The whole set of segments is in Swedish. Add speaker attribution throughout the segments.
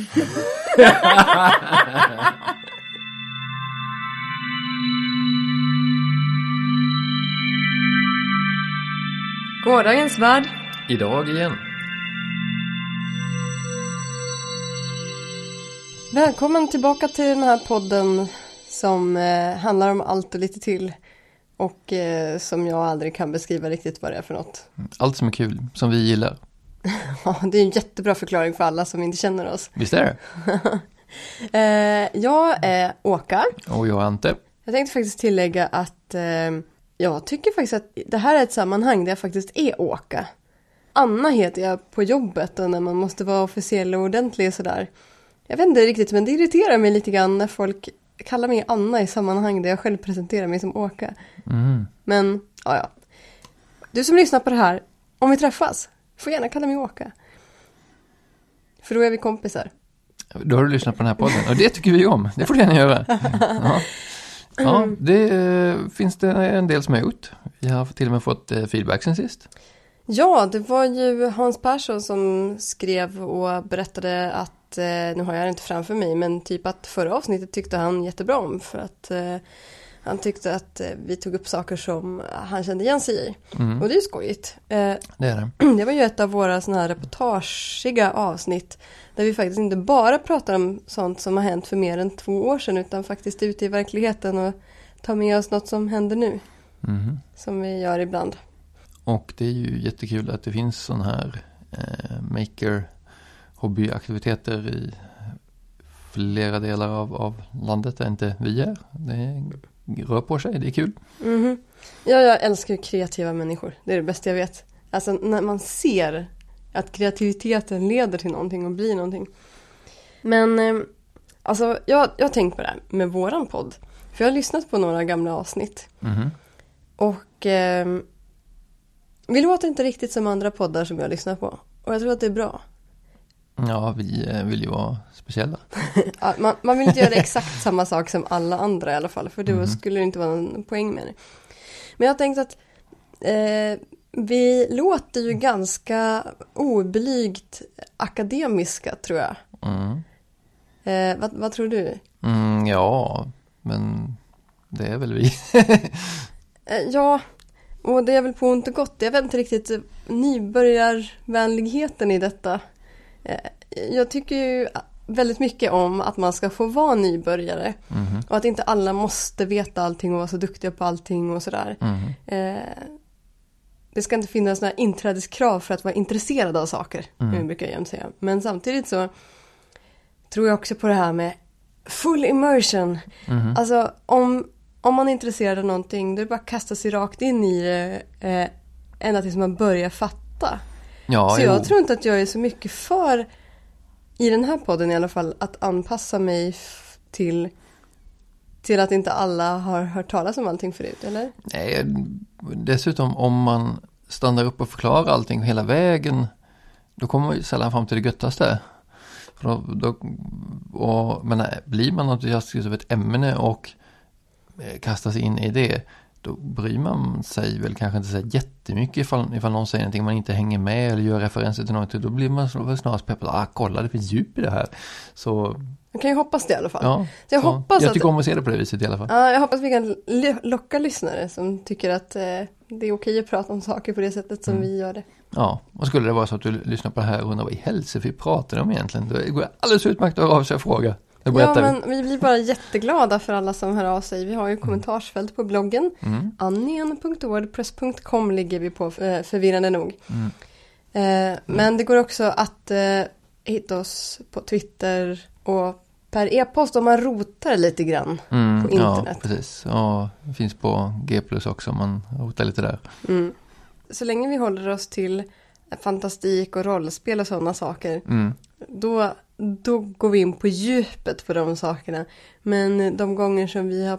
Speaker 1: Gårdagens värld.
Speaker 2: Idag igen.
Speaker 1: Välkommen tillbaka till den här podden som eh, handlar om allt och lite till. Och eh, som jag aldrig kan beskriva riktigt vad det är för något.
Speaker 2: Allt som är kul, som vi gillar.
Speaker 1: Ja, det är en jättebra förklaring för alla som inte känner oss.
Speaker 2: Visst är det?
Speaker 1: Eh, jag är Åka.
Speaker 2: Och jag är Ante.
Speaker 1: Jag tänkte faktiskt tillägga att eh, jag tycker faktiskt att det här är ett sammanhang där jag faktiskt är Åka. Anna heter jag på jobbet och när man måste vara officiell och ordentlig och sådär. Jag vet inte riktigt men det irriterar mig lite grann när folk kallar mig Anna i sammanhang där jag själv presenterar mig som Åka.
Speaker 2: Mm.
Speaker 1: Men, ja ja. Du som lyssnar på det här, om vi träffas, får gärna kalla mig Åka. För då är vi kompisar.
Speaker 2: Då har du lyssnat på den här podden och det tycker vi om. Det får du gärna göra. Ja, ja det eh, finns det en del som har gjort. Vi har till och med fått eh, feedback sen sist.
Speaker 1: Ja, det var ju Hans Persson som skrev och berättade att, eh, nu har jag det inte framför mig, men typ att förra avsnittet tyckte han jättebra om för att han tyckte att eh, vi tog upp saker som han kände igen sig i.
Speaker 2: Mm.
Speaker 1: Och det är ju skojigt. Eh,
Speaker 2: Det är det.
Speaker 1: det var ju ett av våra sådana här reportagiga avsnitt där vi faktiskt inte bara pratar om sånt som har hänt för mer än två år sedan utan faktiskt ute i verkligheten och tar med oss något som händer nu.
Speaker 2: Mhm.
Speaker 1: Som vi gör ibland.
Speaker 2: Och det är ju jättekul att det finns sån här eh, maker hobbyaktiviteter i flera delar av, av landet där inte vi är. Det rör på sig, det är kul.
Speaker 1: Mhm. Ja, jag älskar kreativa människor. Det är det bästa jag vet. Alltså när man ser att kreativiteten leder till någonting och blir någonting. Men eh, alltså jag, jag har tänkt på det här med våran podd. För jag har lyssnat på några gamla avsnitt.
Speaker 2: Mhm.
Speaker 1: Och eh, vi låter inte riktigt som andra poddar som jag lyssnar på. Och jag tror att det är bra.
Speaker 2: Ja, vi eh, vill ju vara speciella.
Speaker 1: Ja, man, man vill inte göra exakt samma sak som alla andra i alla fall. För då skulle det inte vara någon poäng med det. Men jag har tänkt att eh, vi låter ju ganska oblygt akademiska tror jag.
Speaker 2: Mm.
Speaker 1: Eh, vad, vad tror du?
Speaker 2: Mm, ja, men det är väl vi.
Speaker 1: Eh, ja, och det är väl på ont och gott. Jag vet inte riktigt eh, nybörjarvänligheten i detta. Eh, jag tycker ju väldigt mycket om att man ska få vara nybörjare.
Speaker 2: Mhm,
Speaker 1: Och att inte alla måste veta allting och vara så duktiga på allting och sådär. Eh, det ska inte finnas några inträdeskrav för att vara intresserad av saker.
Speaker 2: Mm.
Speaker 1: Brukar jag jämt säga. Men samtidigt så tror jag också på det här med full immersion.
Speaker 2: Mhm.
Speaker 1: Alltså om, om man är intresserad av någonting då är det bara att kasta sig rakt in i det eh, ända tills man börjar fatta.
Speaker 2: Ja,
Speaker 1: så
Speaker 2: jo.
Speaker 1: jag tror inte att jag är så mycket för, i den här podden i alla fall, att anpassa mig till, till att inte alla har hört talas om allting förut, eller?
Speaker 2: Nej, dessutom om man stannar upp och förklarar allting hela vägen, då kommer man ju sällan fram till det göttaste. Då, då, och, men nej, blir man entusiastisk över ett ämne och eh, kastar sig in i det, då bryr man sig väl kanske inte så jättemycket ifall, ifall någon säger någonting man inte hänger med eller gör referenser till någonting. Då blir man snarast peppad, ah kolla det finns djup i det här. Så
Speaker 1: Man kan ju hoppas det i alla fall.
Speaker 2: ja,
Speaker 1: Så jag
Speaker 2: så,
Speaker 1: hoppas
Speaker 2: jag
Speaker 1: att-
Speaker 2: tycker om att se det på det viset i alla fall.
Speaker 1: Ja, jag hoppas vi kan locka lyssnare som tycker att eh, det är okej att prata om saker på det sättet som
Speaker 2: Mm.
Speaker 1: vi gör det.
Speaker 2: Ja, och skulle det vara så att du lyssnar på det här och undrar vad i helsike pratar de om egentligen? Då går det alldeles utmärkt att höra av sig och fråga.
Speaker 1: Ja, men vi blir bara jätteglada för alla som hör av sig. Vi har ju kommentarsfält på bloggen.
Speaker 2: Mm,
Speaker 1: Annien.wordpress.com ligger vi på eh, förvirrande nog.
Speaker 2: mm.
Speaker 1: Eh, men det går också att eh, hitta oss på Twitter och per e-post om man rotar lite grann.
Speaker 2: Mm,
Speaker 1: På internet.
Speaker 2: Ja, precis. Ja, det finns på G plus också om man rotar lite där.
Speaker 1: Mm. Så länge vi håller oss till fantastik och rollspel och sådana saker
Speaker 2: Mm,
Speaker 1: då, då går vi in på djupet på de sakerna. Men de gånger som vi har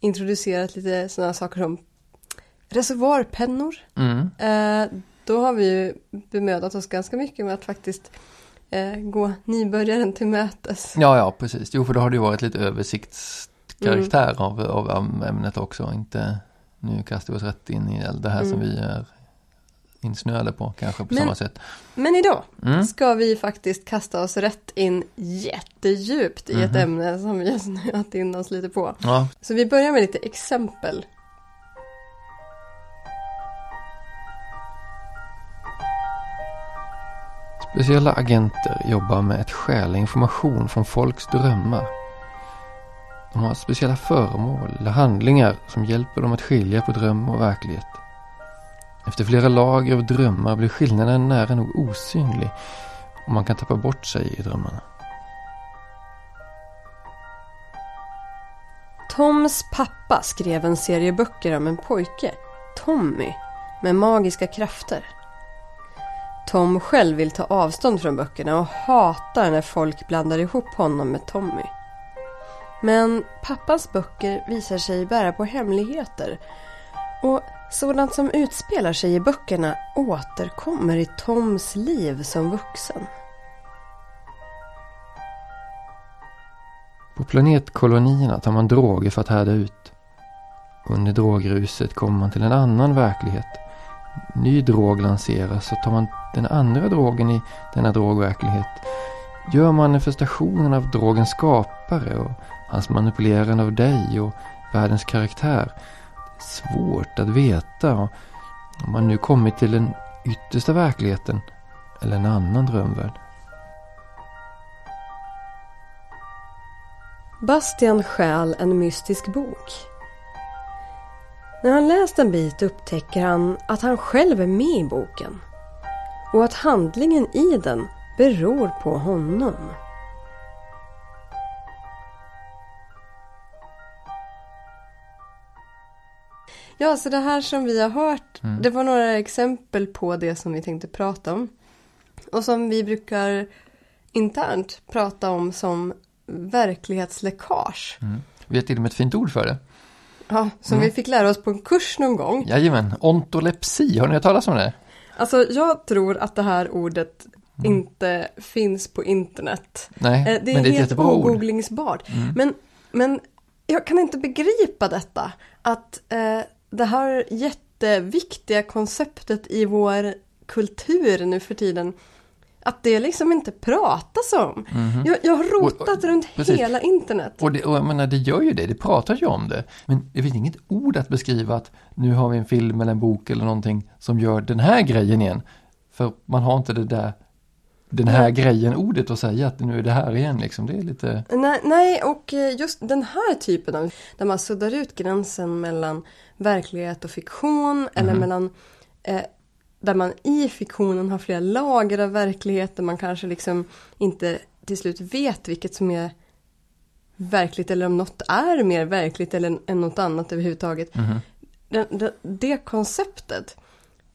Speaker 1: introducerat lite sådana saker som reservoarpennor,
Speaker 2: mm,
Speaker 1: eh, då har vi ju bemödat oss ganska mycket med att faktiskt eh, gå nybörjaren till mötes.
Speaker 2: Ja, ja, precis. Jo, för då har det ju varit lite översiktskaraktär av, av ämnet också. Inte nu kastar vi oss rätt in i det här som
Speaker 1: Mm.
Speaker 2: vi är insnöade på kanske på
Speaker 1: Men-
Speaker 2: samma sätt.
Speaker 1: Men idag
Speaker 2: Mm.
Speaker 1: ska vi faktiskt kasta oss rätt in jättedjupt i ett
Speaker 2: Mhm.
Speaker 1: ämne som vi har snöat in oss lite på.
Speaker 2: Ja,
Speaker 1: Så vi börjar med lite exempel.
Speaker 2: speciella agenter jobbar med att stjäla information från folks drömmar. De har speciella föremål eller handlingar som hjälper dem att skilja på dröm och verklighet. Efter flera lager av drömmar blir skillnaden nära nog osynlig och man kan tappa bort sig i drömmarna.
Speaker 1: Toms pappa skrev en serie böcker om en pojke, Tommy, med magiska krafter. Tom själv vill ta avstånd från böckerna och hatar när folk blandar ihop honom med Tommy. Men pappas böcker visar sig bära på hemligheter och sådant som utspelar sig i böckerna återkommer i Toms liv som vuxen.
Speaker 2: På planetkolonierna tar man droger för att härda ut. Under drogruset kommer man till en annan verklighet. Ny drog lanseras och tar man den andra drogen i denna drogverklighet gör manifestationen av drogens skapare och hans manipulerande av dig och världens karaktär. Svårt att veta om man nu kommit till den yttersta verkligheten eller en annan drömvärld.
Speaker 1: Bastian stjäl en mystisk bok. När han läst en bit upptäcker han att han själv är med i boken och att handlingen i den beror på honom. Ja, så det här som vi har hört,
Speaker 2: Mm.
Speaker 1: det var några exempel på det som vi tänkte prata om. Och som vi brukar internt prata om som verklighetsläckage.
Speaker 2: Mm. Vi har till och med ett fint ord för det.
Speaker 1: Ja, som
Speaker 2: Mm.
Speaker 1: vi fick lära oss på en kurs någon gång.
Speaker 2: Jajamän, ontolepsi, har ni hört talas om det?
Speaker 1: Alltså jag tror att det här ordet inte finns på internet.
Speaker 2: Nej,
Speaker 1: Eh, Det är
Speaker 2: men det är
Speaker 1: helt ogooglingsbart.
Speaker 2: Mm.
Speaker 1: Men, men jag kan inte begripa detta. Att eh, det här jätteviktiga konceptet i vår kultur nu för tiden. Att det liksom inte pratas om.
Speaker 2: Mhm.
Speaker 1: Jag, jag har rotat
Speaker 2: Och-
Speaker 1: runt
Speaker 2: precis.
Speaker 1: hela internet.
Speaker 2: Och, det, och jag menar, det gör ju det, det pratar ju om det. Men det finns inget ord att beskriva att nu har vi en film eller en bok eller någonting som gör den här grejen igen. För man har inte det där, den här grejen ordet att säga att nu är det här igen liksom. Det är lite,
Speaker 1: Nej, nej, och eh, just den här typen av, där man suddar ut gränsen mellan verklighet och fiktion eller
Speaker 2: Mhm.
Speaker 1: mellan eh, där man i fiktionen har flera lager av verklighet där man kanske liksom inte till slut vet vilket som är verkligt eller om något är mer verkligt eller än något annat överhuvudtaget.
Speaker 2: mhm.
Speaker 1: Det, det, det konceptet,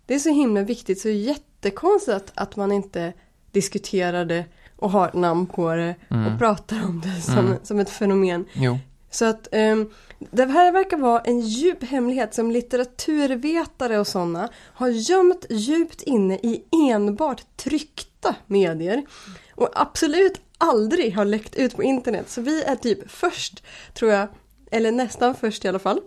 Speaker 1: det är så himla viktigt så jättekonstigt att, att man inte diskuterar det och har namn på det
Speaker 2: Mm.
Speaker 1: och pratar om det som,
Speaker 2: Mm.
Speaker 1: som ett fenomen.
Speaker 2: jo,
Speaker 1: Så att ehm, det här verkar vara en djup hemlighet som litteraturvetare och sådana har gömt djupt inne i enbart tryckta medier. Och absolut aldrig har läckt ut på internet. Så vi är typ först, tror jag, eller nästan först i alla fall,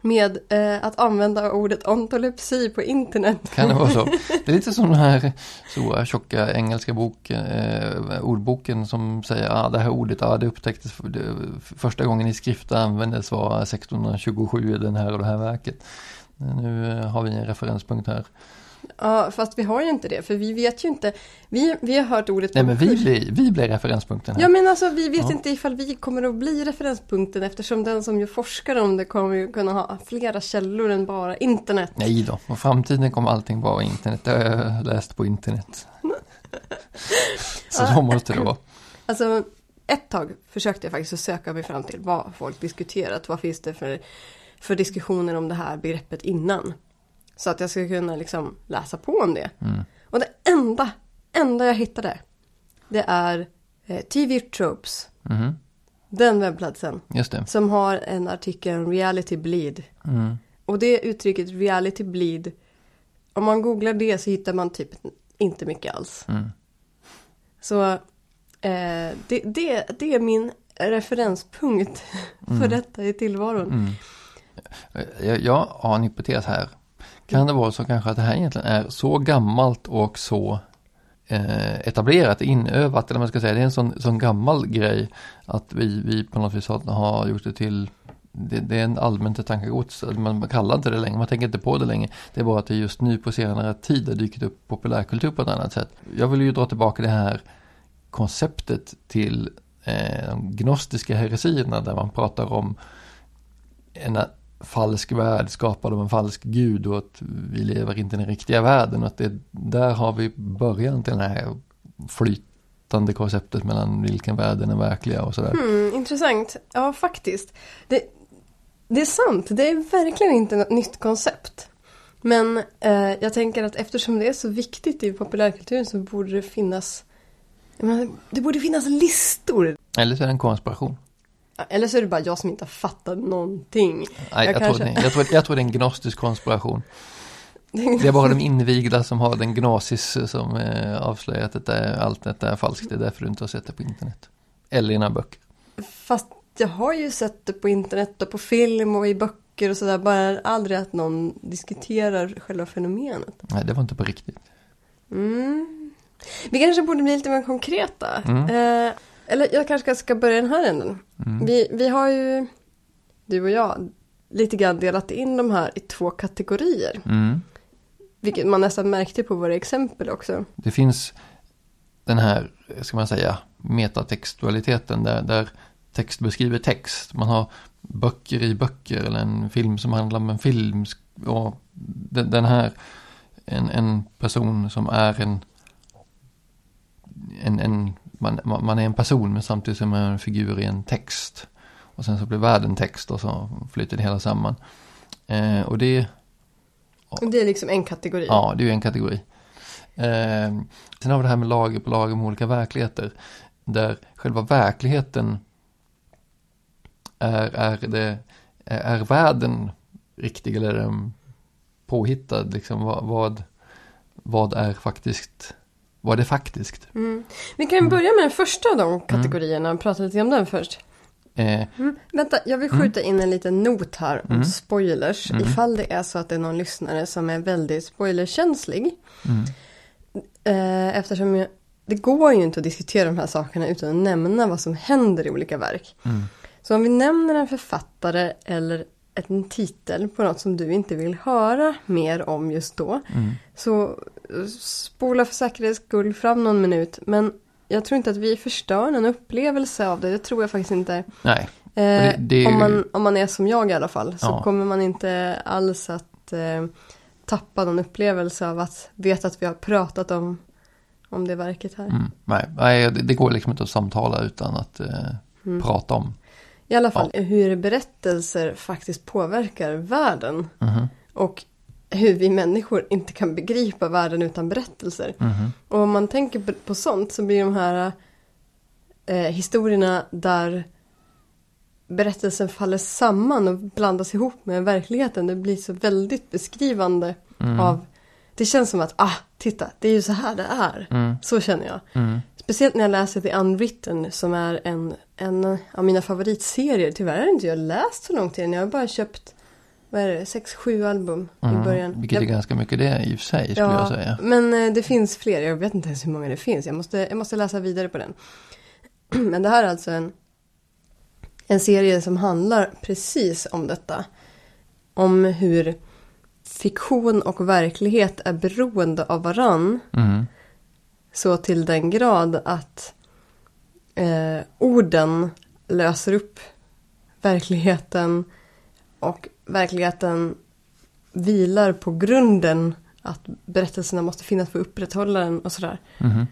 Speaker 1: med eh, att använda ordet ontolepsi på internet.
Speaker 2: kan det vara så. Det är lite som den här stora tjocka engelska bok, eh, ordboken som säger att ah, det här ordet, ah, det upptäcktes för, det, första gången i skrift användes var 1627 i den här och det här verket. Nu eh, har vi en referenspunkt här.
Speaker 1: Ja, fast vi har ju inte det, för vi vet ju inte. Vi, vi har hört ordet
Speaker 2: Nej men vi blir, vi blir referenspunkten här.
Speaker 1: Ja men alltså vi vet
Speaker 2: Ja.
Speaker 1: inte ifall vi kommer att bli referenspunkten eftersom den som ju forskar om det kommer ju kunna ha flera källor än bara internet.
Speaker 2: Nej då, och framtiden kommer allting vara internet. Det har jag läst på internet. Så så måste det vara.
Speaker 1: Alltså ett tag försökte jag faktiskt att söka mig fram till vad folk diskuterat. Vad finns det för, för diskussioner om det här begreppet innan. Så att jag ska kunna liksom läsa på om det.
Speaker 2: Mm.
Speaker 1: Och det enda, enda jag hittade det är eh, TV Tropes.
Speaker 2: Mhm,
Speaker 1: Den webbplatsen.
Speaker 2: Just det.
Speaker 1: Som har en artikel om reality bleed.
Speaker 2: Mm.
Speaker 1: Och det uttrycket reality bleed, om man googlar det så hittar man typ inte mycket alls.
Speaker 2: Mm.
Speaker 1: Så eh, det, det, det är min referenspunkt för
Speaker 2: Mm.
Speaker 1: detta i tillvaron.
Speaker 2: Mm. Jag, jag har en hypotes här. Kan det vara så kanske att det här egentligen är så gammalt och så eh, etablerat, inövat, eller vad man ska säga, det är en sån, sån gammal grej att vi, vi på något vis har gjort det till det, det är en allmänt tankegods, man kallar inte det längre, man tänker inte på det längre. Det är bara att det just nu på senare tid har dykt upp populärkultur på ett annat sätt. Jag vill ju dra tillbaka det här konceptet till eh, de gnostiska heresierna där man pratar om en falsk värld skapad av en falsk gud och att vi lever inte i den riktiga världen. Och att det, där har vi början till det här flytande konceptet mellan vilken värld är den verkliga och sådär.
Speaker 1: Hmm, intressant. Ja, faktiskt. Det, det är sant, det är verkligen inte något nytt koncept. Men eh, jag tänker att eftersom det är så viktigt i populärkulturen så borde det finnas menar, Det borde finnas listor.
Speaker 2: Eller så är det en konspiration.
Speaker 1: Eller så är det bara jag som inte har fattat någonting.
Speaker 2: Nej, jag, jag, kanske... tror, det, jag, tror, jag tror det är en gnostisk konspiration. Det är bara de invigda som har den gnosis som eh, avslöjar att detta allt detta är falskt. Det är därför du inte har sett det på internet. Eller i dina böcker.
Speaker 1: Fast jag har ju sett det på internet och på film och i böcker och sådär. Bara aldrig att någon diskuterar själva fenomenet.
Speaker 2: Nej, det var inte på riktigt.
Speaker 1: Mm. Vi kanske borde bli lite mer konkreta. Mm. Eh, eller jag kanske ska börja den här änden. Mm. Vi, vi har ju, du och jag, lite grann delat in de här i två kategorier.
Speaker 2: Mm.
Speaker 1: Vilket man nästan märkte på våra exempel också.
Speaker 2: Det finns den här, ska man säga, metatextualiteten där, där text beskriver text. Man har böcker i böcker eller en film som handlar om en film. Och den här, en, en person som är en, en, en man, man är en person men samtidigt som man är en figur i en text. Och sen så blir världen text och så flyter det hela samman. Eh, och det...
Speaker 1: Och det är liksom en kategori?
Speaker 2: Ja, det är en kategori. Eh, sen har vi det här med lager på lager med olika verkligheter. Där själva verkligheten är, är, det, är världen riktig eller är den påhittad? Liksom, vad, vad, vad är faktiskt vad är faktiskt?
Speaker 1: Mm. Vi kan börja med den första av de kategorierna och prata lite om den först.
Speaker 2: Eh.
Speaker 1: Mm. Vänta, jag vill skjuta in en liten not här om mm. spoilers. Mm. Ifall det är så att det är någon lyssnare som är väldigt spoilerkänslig.
Speaker 2: Mm.
Speaker 1: Eh, eftersom jag, det går ju inte att diskutera de här sakerna utan att nämna vad som händer i olika verk.
Speaker 2: Mm.
Speaker 1: Så om vi nämner en författare eller en titel på något som du inte vill höra mer om just då.
Speaker 2: Mm.
Speaker 1: Så spola för säkerhets skull fram någon minut. Men jag tror inte att vi förstör någon upplevelse av det. Det tror jag faktiskt inte.
Speaker 2: Nej.
Speaker 1: Eh, det, det om, man, om man är som jag i alla fall. Så
Speaker 2: ja.
Speaker 1: kommer man inte alls att eh, tappa någon upplevelse av att veta att vi har pratat om, om det verket här.
Speaker 2: Mm, nej, nej det, det, går liksom inte att samtala utan att eh, mm. prata om.
Speaker 1: I alla fall ja. hur berättelser faktiskt påverkar världen.
Speaker 2: Mm.
Speaker 1: Och hur vi människor inte kan begripa världen utan berättelser.
Speaker 2: Mm.
Speaker 1: Och om man tänker på, på sånt så blir de här eh, historierna där berättelsen faller samman och blandas ihop med verkligheten. Det blir så väldigt beskrivande
Speaker 2: mm.
Speaker 1: av Det känns som att, ah, titta, det är ju så här det är.
Speaker 2: Mm.
Speaker 1: Så känner jag.
Speaker 2: Mm.
Speaker 1: Speciellt när jag läser The Unwritten som är en, en av mina favoritserier. Tyvärr har inte jag läst så långt i den. Jag har bara köpt vad är det, sex, sju album
Speaker 2: mm,
Speaker 1: i början.
Speaker 2: Vilket är ganska mycket det i och för sig skulle
Speaker 1: ja,
Speaker 2: jag säga.
Speaker 1: Men eh, det finns fler, jag vet inte ens hur många det finns. Jag måste, jag måste läsa vidare på den. men det här är alltså en, en serie som handlar precis om detta. Om hur fiktion och verklighet är beroende av varann.
Speaker 2: Mm.
Speaker 1: Så till den grad att eh, orden löser upp verkligheten och verkligheten vilar på grunden att berättelserna måste finnas för att upprätthålla den och sådär.
Speaker 2: Mm.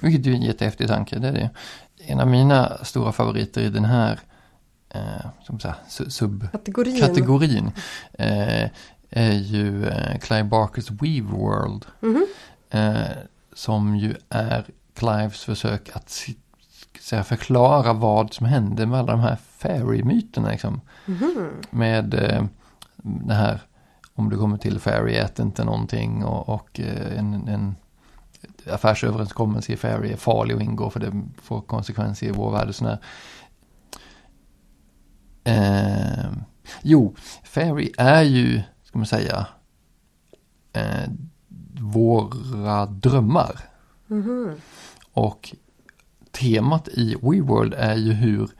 Speaker 2: Vilket är en jättehäftig tanke, det är det. En av mina stora favoriter i den här eh, subkategorin
Speaker 1: Kategorin.
Speaker 2: eh, är ju eh, Clive Barkers Weave World.
Speaker 1: Mm.
Speaker 2: Eh, som ju är Clives försök att säga, förklara vad som hände med alla de här fairy-myterna. Liksom.
Speaker 1: Mm.
Speaker 2: Med eh, det här, om du kommer till fairy, ät inte någonting och, och eh, en, en affärsöverenskommelse i fairy är farlig att ingå för det får konsekvenser i vår värld. Och sådär. Eh, jo, fairy är ju, ska man säga, eh, våra drömmar.
Speaker 1: Mhm.
Speaker 2: Och temat i WeWorld är ju hur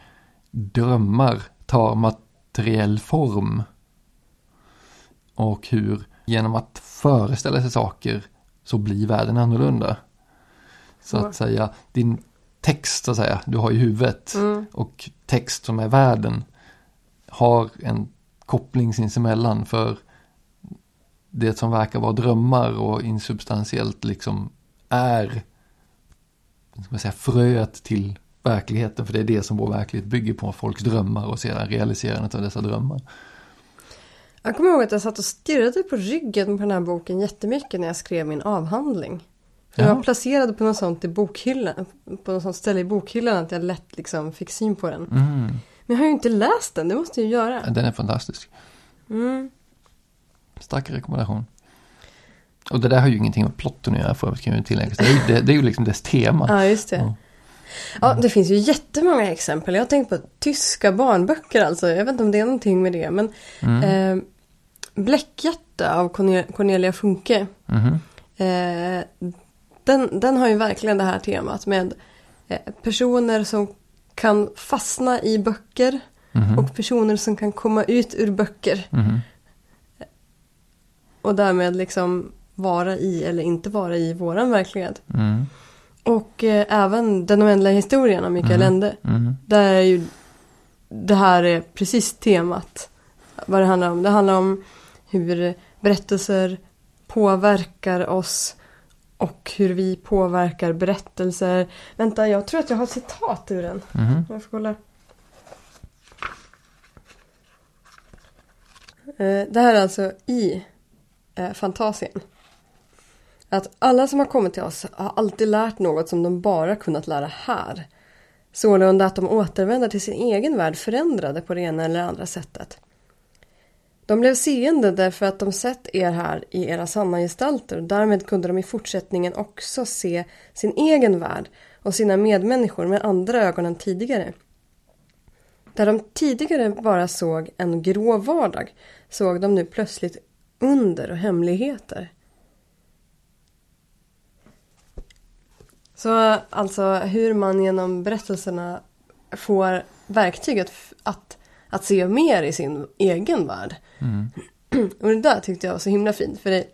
Speaker 2: drömmar tar materiell form. Och hur genom att föreställa sig saker så blir världen annorlunda. Så att säga, din text så att säga, du har i huvudet
Speaker 1: Mm.
Speaker 2: och text som är världen har en koppling sinsemellan för det som verkar vara drömmar och insubstantiellt liksom är ska man säga, fröet till verkligheten. För det är det som vår verklighet bygger på, folks drömmar och sedan realiserandet av dessa drömmar.
Speaker 1: Jag kommer ihåg att jag satt och stirrade på ryggen på den här boken jättemycket när jag skrev min avhandling. Jag
Speaker 2: Ja.
Speaker 1: var placerad på något sånt i bokhyllan, på något sånt ställe i bokhyllan att jag lätt liksom fick syn på den.
Speaker 2: Mm,
Speaker 1: Men jag har ju inte läst den, det måste jag ju göra.
Speaker 2: den är fantastisk.
Speaker 1: Mm.
Speaker 2: Stark rekommendation. Och det där har ju ingenting med plotten att göra för att kan ju tilläggas. Det är ju, det, det är ju liksom dess tema.
Speaker 1: Ja, just det.
Speaker 2: Ja.
Speaker 1: Ja, det finns ju jättemånga exempel. Jag har tänkt på tyska barnböcker alltså. Jag vet inte om det är någonting med det. Men
Speaker 2: Mm.
Speaker 1: eh, Bläckhjärta av Cornel- Cornelia Funke.
Speaker 2: Mhm.
Speaker 1: Eh, den, den har ju verkligen det här temat med eh, personer som kan fastna i böcker
Speaker 2: Mhm.
Speaker 1: och personer som kan komma ut ur böcker
Speaker 2: Mhm.
Speaker 1: Och därmed liksom vara i eller inte vara i våran verklighet.
Speaker 2: Mm.
Speaker 1: Och eh, även Den oändliga historien av Mikael
Speaker 2: Mhm.
Speaker 1: Ende.
Speaker 2: Mhm.
Speaker 1: Där är ju det här är precis temat. Vad det handlar om. Det handlar om hur berättelser påverkar oss och hur vi påverkar berättelser. Vänta, jag tror att jag har ett citat ur den.
Speaker 2: Mhm.
Speaker 1: Jag får kolla. Eh, Det här är alltså i eh, Fantasien. Att alla som har kommit till oss har alltid lärt något som de bara kunnat lära här. Sålunda att de återvänder till sin egen värld förändrade på det ena eller andra sättet. De blev seende därför att de sett er här i era sanna gestalter och därmed kunde de i fortsättningen också se sin egen värld och sina medmänniskor med andra ögon än tidigare. Där de tidigare bara såg en grå vardag såg de nu plötsligt under och hemligheter. Så alltså hur man genom berättelserna får verktyget att, att se mer i sin egen värld.
Speaker 2: Mm.
Speaker 1: Och det där tyckte jag var så himla fint. För det,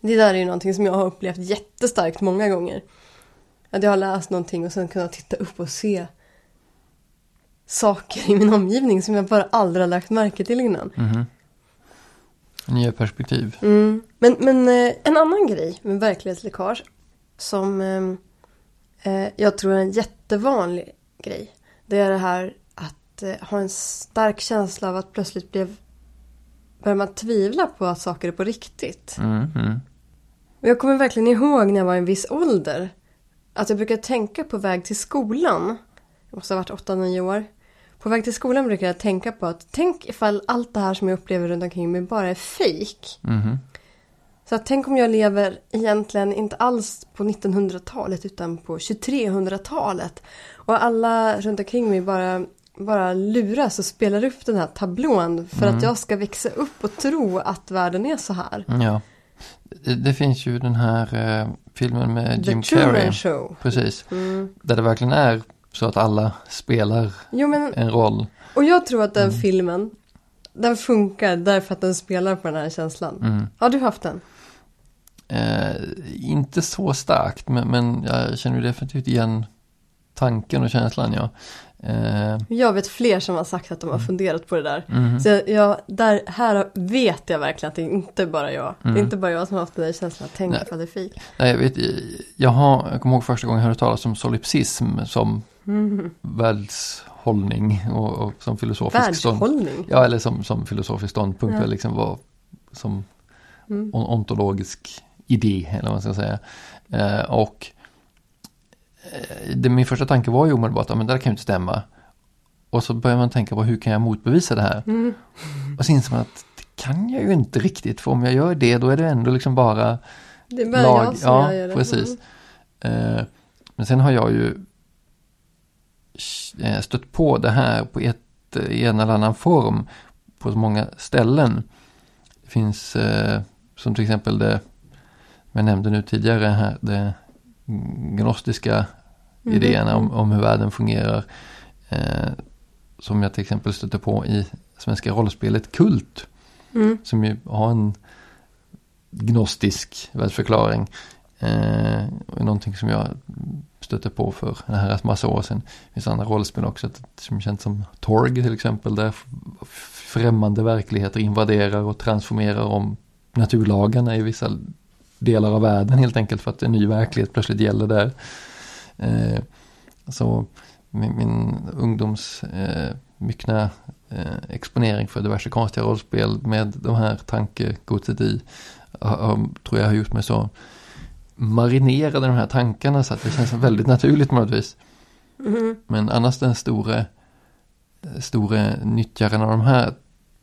Speaker 1: det där är ju någonting som jag har upplevt jättestarkt många gånger. Att jag har läst någonting och sen kunnat titta upp och se saker i min omgivning som jag bara aldrig har lagt märke till innan.
Speaker 2: Mhm. Nya perspektiv.
Speaker 1: Mm. Men, men eh, en annan grej med verklighetsläckage som eh, eh, jag tror är en jättevanlig grej. Det är det här att eh, ha en stark känsla av att plötsligt blev, börjar man tvivla på att saker är på riktigt.
Speaker 2: Mm. Mm.
Speaker 1: Jag kommer verkligen ihåg när jag var i en viss ålder att jag brukade tänka på väg till skolan. Jag måste ha varit 8-9 år. På väg till skolan brukar jag tänka på att tänk ifall allt det här som jag upplever runt omkring mig bara är fejk.
Speaker 2: Mhm.
Speaker 1: Så att tänk om jag lever egentligen inte alls på 1900-talet utan på 2300-talet. Och alla runt omkring mig bara, bara luras och spelar upp den här tablån för
Speaker 2: Mm.
Speaker 1: att jag ska växa upp och tro att världen är så här.
Speaker 2: Ja. Det, finns ju den här eh, filmen med
Speaker 1: The
Speaker 2: Jim Carrey.
Speaker 1: Show.
Speaker 2: Precis.
Speaker 1: Mm.
Speaker 2: Där det verkligen är så att alla spelar
Speaker 1: Jo men,
Speaker 2: en roll.
Speaker 1: och jag tror att den
Speaker 2: Mm.
Speaker 1: filmen, den funkar därför att den spelar på den här känslan.
Speaker 2: Mm.
Speaker 1: Har du haft den?
Speaker 2: Eh, inte så starkt men, men jag känner ju definitivt igen tanken och känslan ja. Eh,
Speaker 1: Jag vet fler som har sagt att de har funderat på det där.
Speaker 2: mhm.
Speaker 1: Så jag, där, här vet jag verkligen att det är inte bara jag. Det är
Speaker 2: Mm.
Speaker 1: inte bara jag som har haft den där känslan att tänka
Speaker 2: Nej.
Speaker 1: på det fejk.
Speaker 2: Nej, jag, vet, jag, har, jag kommer ihåg första gången jag hörde talas om solipsism som
Speaker 1: Mm.
Speaker 2: världshållning och, och som filosofisk stånd,
Speaker 1: Världshållning.
Speaker 2: ja, eller som, som filosofisk ståndpunkt.
Speaker 1: Ja.
Speaker 2: eller Liksom var, som
Speaker 1: Mm.
Speaker 2: on- ontologisk idé, eller vad man ska säga. Eh, och eh, det, min första tanke var ju omedelbart, att men det där kan ju inte stämma. Och så börjar man tänka på hur kan jag motbevisa det här?
Speaker 1: Mm.
Speaker 2: Och så inser man att det kan jag ju inte riktigt, för om jag gör det då är det ändå liksom bara
Speaker 1: Det är bara
Speaker 2: lag.
Speaker 1: jag som
Speaker 2: Ja,
Speaker 1: gör det.
Speaker 2: precis. Eh, men sen har jag ju stött på det här på ett, i en eller annan form på så många ställen. Det finns eh, som till exempel det jag nämnde nu tidigare här, det gnostiska
Speaker 1: Mhm.
Speaker 2: idéerna om, om hur världen fungerar. Eh, som jag till exempel stötte på i svenska rollspelet Kult.
Speaker 1: Mm.
Speaker 2: Som ju har en gnostisk världsförklaring. Eh, någonting som jag stötte på för en herrans massa år sedan. Det finns andra rollspel också som känns som Torg till exempel. Där främmande verkligheter invaderar och transformerar om naturlagarna i vissa delar av världen helt enkelt för att en ny verklighet plötsligt gäller där. Eh, så min, min ungdoms eh, myckna eh, exponering för diverse konstiga rollspel med de här tankegodset i uh, tror jag har gjort mig så marinerad i de här tankarna så att det känns väldigt naturligt på något vis.
Speaker 1: Mm.
Speaker 2: Men annars den store, store nyttjaren av de här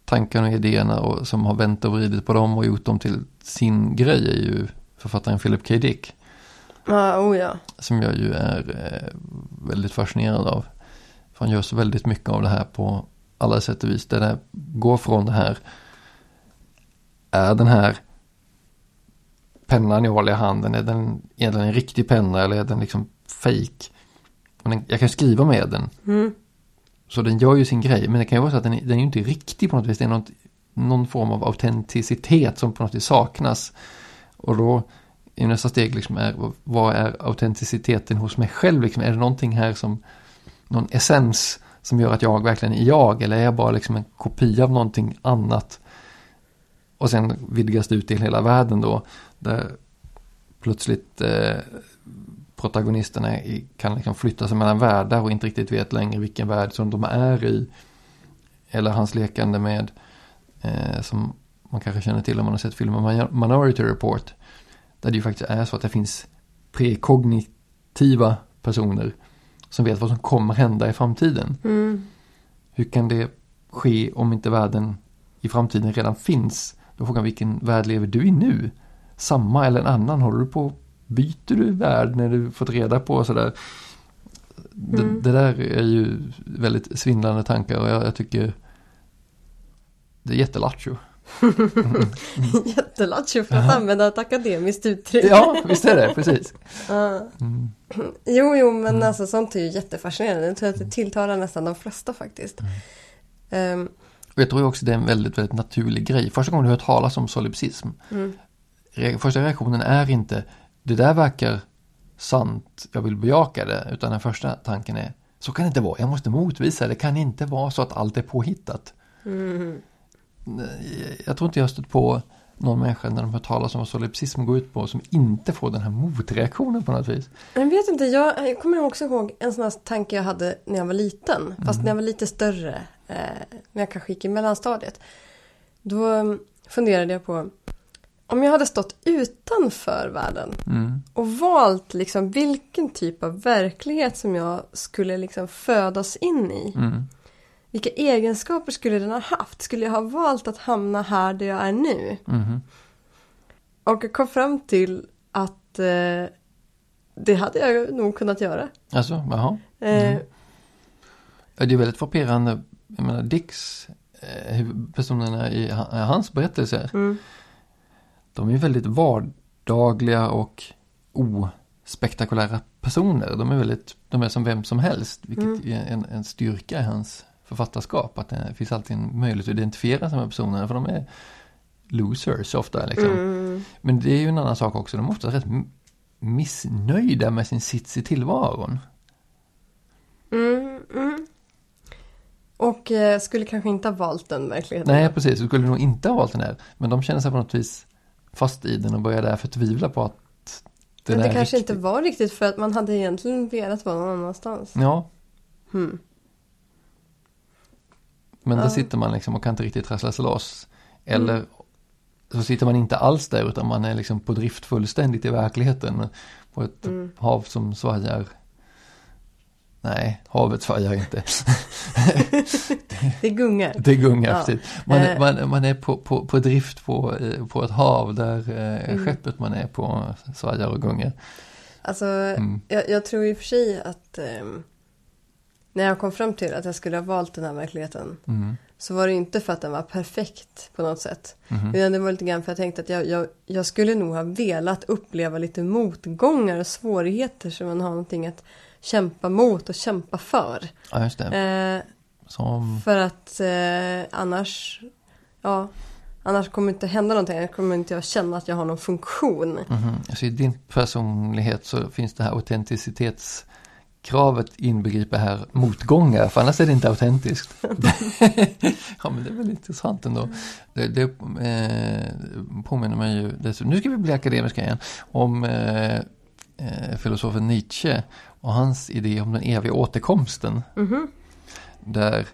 Speaker 2: tankarna och idéerna och som har vänt och vridit på dem och gjort dem till sin grej är ju författaren Philip K. Dick.
Speaker 1: Ja, oh ja.
Speaker 2: Som jag ju är eh, väldigt fascinerad av. För han gör så väldigt mycket av det här på alla sätt och vis. Där det går från det här. Är den här pennan jag håller i handen, är den egentligen en riktig penna eller är den liksom fake? Jag kan skriva med den.
Speaker 1: Mm.
Speaker 2: Så den gör ju sin grej, men det kan ju vara så att den, är- den är inte riktig på något vis. Det är något, någon form av autenticitet som på något vis saknas. Och då är nästa steg liksom är, vad är autenticiteten hos mig själv? Liksom, är det någonting här som, någon essens som gör att jag verkligen är jag? Eller är jag bara liksom en kopia av någonting annat? Och sen vidgas det ut till hela världen då. Där plötsligt eh, protagonisterna i, kan liksom flytta sig mellan världar och inte riktigt vet längre vilken värld som de är i. Eller hans lekande med, eh, som man kanske känner till om man har sett filmen Min- Minority Report. Där det ju faktiskt är så att det finns prekognitiva personer som vet vad som kommer hända i framtiden.
Speaker 1: Mm.
Speaker 2: Hur kan det ske om inte världen i framtiden redan finns? Då är frågan vilken värld lever du i nu? Samma eller en annan? Håller du på byter du värld när du fått reda på sådär? Det,
Speaker 1: Mm.
Speaker 2: det där är ju väldigt svindlande tankar och jag, jag tycker det är jättelattjo.
Speaker 1: Jättelattjo för att använda ett akademiskt uttryck.
Speaker 2: Ja, visst är det, precis. Mm.
Speaker 1: Jo, jo, men alltså sånt är ju jättefascinerande. Jag tror att det tilltalar nästan de flesta faktiskt. Ehm,
Speaker 2: Och jag tror också det är en väldigt, väldigt naturlig grej. Första gången du hör talas om solipsism,
Speaker 1: mm.
Speaker 2: re- första reaktionen är inte det där verkar sant, jag vill bejaka det, utan den första tanken är så kan det inte vara, jag måste motbevisa, det kan inte vara så att allt är påhittat.
Speaker 1: Mm.
Speaker 2: Jag tror inte jag stött på någon människa när de hör talas om vad solipsism går ut på som inte får den här motreaktionen på något vis.
Speaker 1: Jag vet inte, jag, jag kommer också ihåg en sån här tanke jag hade när jag var liten. Fast när jag var lite större. Eh, när jag kanske gick i mellanstadiet. Då mm, funderade jag på om jag hade stått utanför världen
Speaker 2: Mm.
Speaker 1: och valt liksom vilken typ av verklighet som jag skulle liksom födas in i.
Speaker 2: Mm.
Speaker 1: Vilka egenskaper skulle den ha haft? Skulle jag ha valt att hamna här där jag är nu?
Speaker 2: Mm.
Speaker 1: Och jag kom fram till att eh, det hade jag nog kunnat göra.
Speaker 2: Alltså, jaha.
Speaker 1: Eh,
Speaker 2: Mm. Det är väldigt frapperande, jag menar Dicks, eh, huvudpersonerna i ha- hans berättelser,
Speaker 1: mm,
Speaker 2: de är väldigt vardagliga och ospektakulära personer. De är väldigt, de är som vem som helst, vilket
Speaker 1: Mm.
Speaker 2: är en, en styrka i hans författarskap. Att det finns alltid en möjlighet att identifiera sig med personerna, för de är losers ofta. Liksom.
Speaker 1: mm,
Speaker 2: Men det är ju en annan sak också, de är ofta rätt missnöjda med sin sits i tillvaron.
Speaker 1: mm, mm. Och eh, skulle kanske inte ha valt den verkligheten.
Speaker 2: Nej, precis. Du skulle nog inte ha valt den här. Men de känner sig på något vis fast i den och börjar därför tvivla på att den
Speaker 1: Men det
Speaker 2: är
Speaker 1: kanske
Speaker 2: riktig.
Speaker 1: inte var riktigt för att man hade egentligen velat vara någon annanstans.
Speaker 2: Ja,
Speaker 1: Hmm.
Speaker 2: men
Speaker 1: Ja.
Speaker 2: där sitter man liksom och kan inte riktigt trassla sig loss. Eller så sitter man inte alls där utan man är liksom på drift fullständigt i verkligheten. På ett
Speaker 1: Mm.
Speaker 2: hav som svajar. Nej, havet svajar inte.
Speaker 1: Det gungar.
Speaker 2: Det gungar
Speaker 1: Ja.
Speaker 2: precis. Man, är-
Speaker 1: Eh.
Speaker 2: man, man är på, på, på drift på, eh, på ett hav där eh,
Speaker 1: Mm.
Speaker 2: skeppet man är på svajar och gungar.
Speaker 1: Alltså,
Speaker 2: Mm.
Speaker 1: jag, jag tror i och för sig att ehm, när jag kom fram till att jag skulle ha valt den här verkligheten.
Speaker 2: Mm.
Speaker 1: så var det inte för att den var perfekt på något sätt.
Speaker 2: Mhm.
Speaker 1: Utan det var lite grann för att jag tänkte att jag, jag, jag skulle nog ha velat uppleva lite motgångar och svårigheter så man har någonting att kämpa mot och kämpa för.
Speaker 2: Ja, just det.
Speaker 1: Eh,
Speaker 2: Som,
Speaker 1: för att eh, annars, ja, annars kommer inte hända någonting. Jag kommer inte jag känna att jag har någon funktion.
Speaker 2: mhm. alltså I din personlighet så finns det här autenticitetskravet inbegriper här motgångar, för annars är det inte autentiskt. ja, men det är väl intressant ändå. Det, det eh, påminner mig ju, nu ska vi bli akademiska igen, om eh, filosofen Nietzsche och hans idé om den eviga återkomsten.
Speaker 1: Mhm.
Speaker 2: Där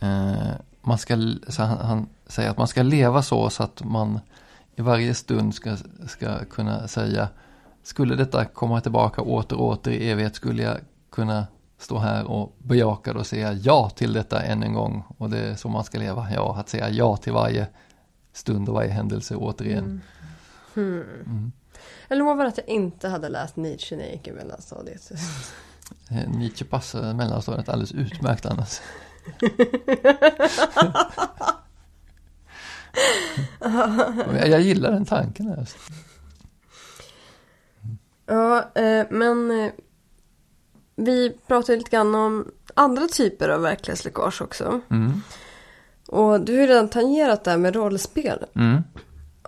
Speaker 2: eh, man ska, han, han säger att man ska leva så, så att man i varje stund ska, ska kunna säga skulle detta komma tillbaka åter och åter i evighet skulle jag kunna stå här och bejaka det och säga ja till detta än en gång. Och det är så man ska leva, ja, att säga ja till varje stund och varje händelse återigen.
Speaker 1: Hmm.
Speaker 2: Mm.
Speaker 1: Jag lovar att jag inte hade läst Nietzsche när jag gick i mellanstadiet.
Speaker 2: Eh, Nietzsche passar mellanstadiet alldeles utmärkt annars. jag, gillar den tanken. Här.
Speaker 1: Ja, eh, men eh, vi pratade lite grann om andra typer av verklighetsläckage också.
Speaker 2: Mm.
Speaker 1: Och du har ju redan tangerat det här med rollspel.
Speaker 2: Mm.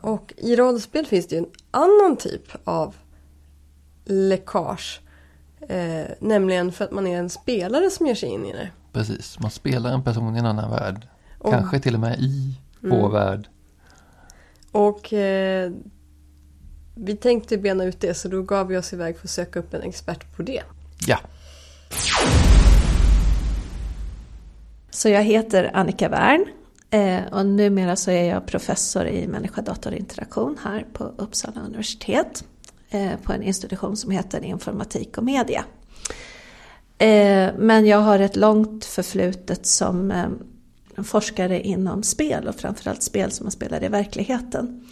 Speaker 1: Och i rollspel finns det ju en annan typ av läckage. Eh, nämligen för att man är en spelare som ger sig in i det.
Speaker 2: Precis, man spelar en person i en annan värld.
Speaker 1: Och,
Speaker 2: Kanske till och med i vår
Speaker 1: Mm.
Speaker 2: värld.
Speaker 1: och eh, vi tänkte bena ut det så då gav vi oss iväg för att söka upp en expert på det.
Speaker 2: Ja,
Speaker 3: Så jag heter Annika Wern eh, och numera så är jag professor i människa-datorinteraktion här på Uppsala universitet eh, på en institution som heter informatik och media. Eh, Men jag har ett långt förflutet som eh, forskare inom spel och framförallt spel som man spelar i verkligheten.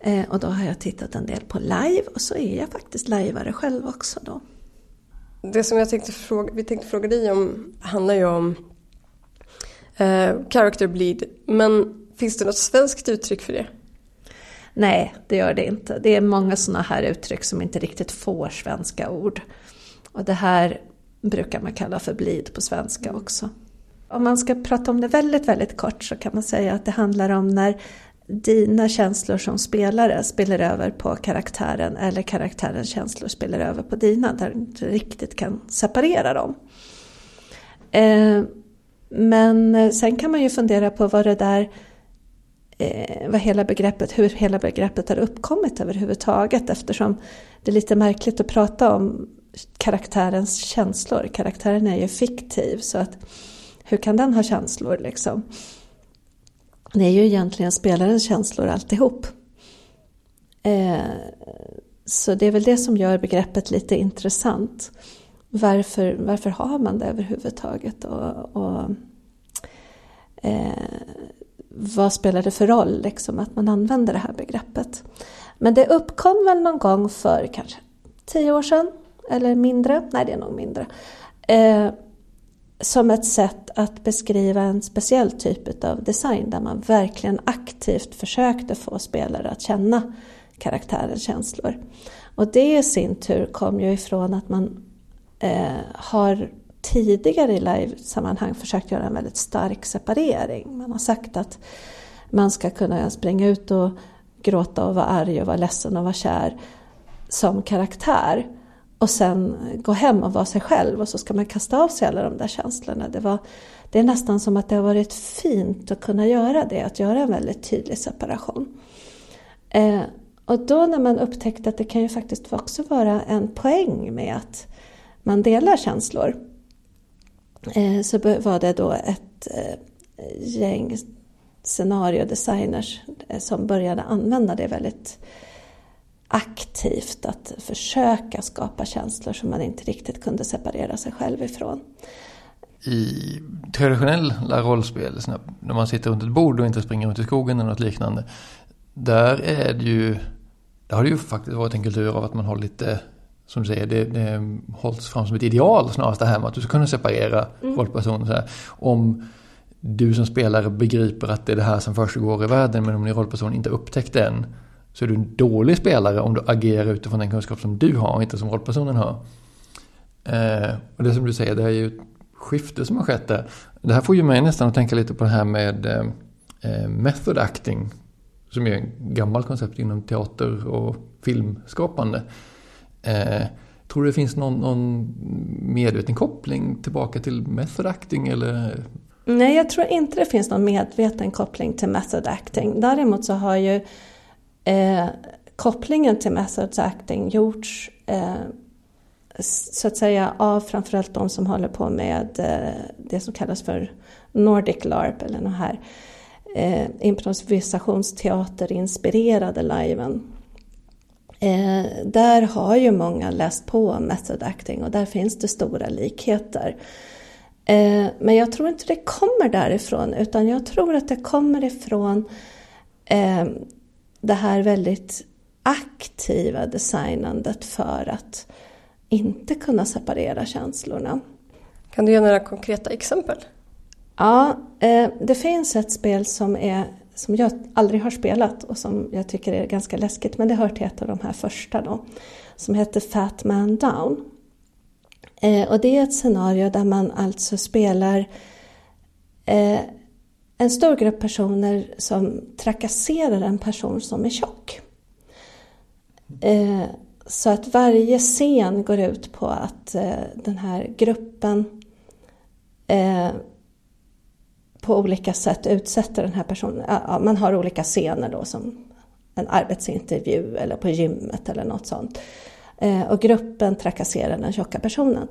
Speaker 3: Eh, Och då har jag tittat en del på live och så är jag faktiskt lajvare själv också då.
Speaker 1: Det som jag tänkte fråga, vi tänkte fråga dig om handlar ju om eh, character bleed. Men finns det något svenskt uttryck för det?
Speaker 3: Nej, det gör det inte. Det är många sådana här uttryck som inte riktigt får svenska ord. Och det här brukar man kalla för blid på svenska också. Om man ska prata om det väldigt, väldigt kort så kan man säga att det handlar om när dina känslor som spelare spiller över på karaktären eller karaktärens känslor spiller över på dina där du inte riktigt kan separera dem. Eh, men eh, sen kan man ju fundera på vad det där eh, vad hela begreppet, hur hela begreppet har uppkommit överhuvudtaget eftersom det är lite märkligt att prata om karaktärens känslor. Karaktären är ju fiktiv så att hur kan den ha känslor liksom? Det är ju egentligen spelarens känslor alltihop. Eh, så det är väl det som gör begreppet lite intressant. Varför, varför har man det överhuvudtaget? Och, och eh, vad spelar det för roll liksom, att man använder det här begreppet? Men det uppkom väl någon gång för kanske tio år sedan, eller mindre, nej det är nog mindre, eh, som ett sätt att beskriva en speciell typ av design där man verkligen aktivt försökte få spelare att känna karaktärens känslor. Och det i sin tur kom ju ifrån att man eh, har tidigare i live-sammanhang försökt göra en väldigt stark separering. Man har sagt att man ska kunna springa ut och gråta och vara arg och vara ledsen och vara kär som karaktär. Och sen gå hem och vara sig själv och så ska man kasta av sig alla de där känslorna. Det, var, det är nästan som att det har varit fint att kunna göra det, att göra en väldigt tydlig separation. Eh, och då när man upptäckte att det kan ju faktiskt också vara en poäng med att man delar känslor eh, så var det då ett eh, gäng scenariodesigners eh, som började använda det väldigt aktivt att försöka skapa känslor som man inte riktigt kunde separera sig själv ifrån.
Speaker 2: I traditionella rollspel, när man sitter runt ett bord och inte springer runt i skogen eller något liknande. Där är det ju, där har det ju faktiskt varit en kultur av att man har lite, som du säger, det, det hålls fram som ett ideal snarast det här med att du ska kunna separera rollpersoner. Så här. Om du som spelare begriper att det är det här som försiggår i världen men om din rollperson inte upptäckt det än så är du en dålig spelare om du agerar utifrån den kunskap som du har, inte som rollpersonen har. Eh, och det som du säger, det är ju ett skifte som har skett där. Det här får ju mig nästan att tänka lite på det här med eh, eh method acting. Som är en gammal koncept inom teater och filmskapande. Eh, tror du det finns någon, någon medveten koppling tillbaka till method acting eller?
Speaker 3: Nej, jag tror inte det finns någon medveten koppling till method acting. Däremot så har ju eh, kopplingen till methods acting gjorts eh, så att säga av framförallt de som håller på med eh, det som kallas för Nordic LARP eller den här eh, improvisationsteaterinspirerade liven. Eh, där har ju många läst på method acting och där finns det stora likheter. Eh, men jag tror inte det kommer därifrån utan jag tror att det kommer ifrån eh, det här väldigt aktiva designandet för att inte kunna separera känslorna.
Speaker 1: Kan du ge några konkreta exempel?
Speaker 3: Ja, eh, det finns ett spel som, är, som jag aldrig har spelat och som jag tycker är ganska läskigt, men det hör till ett av de här första då, som heter Fat Man Down. Eh, och det är ett scenario där man alltså spelar eh, en stor grupp personer som trakasserar en person som är tjock. Eh, så att varje scen går ut på att eh, den här gruppen eh, på olika sätt utsätter den här personen. Ja, man har olika scener då som en arbetsintervju eller på gymmet eller något sånt. Eh, och gruppen trakasserar den tjocka personen.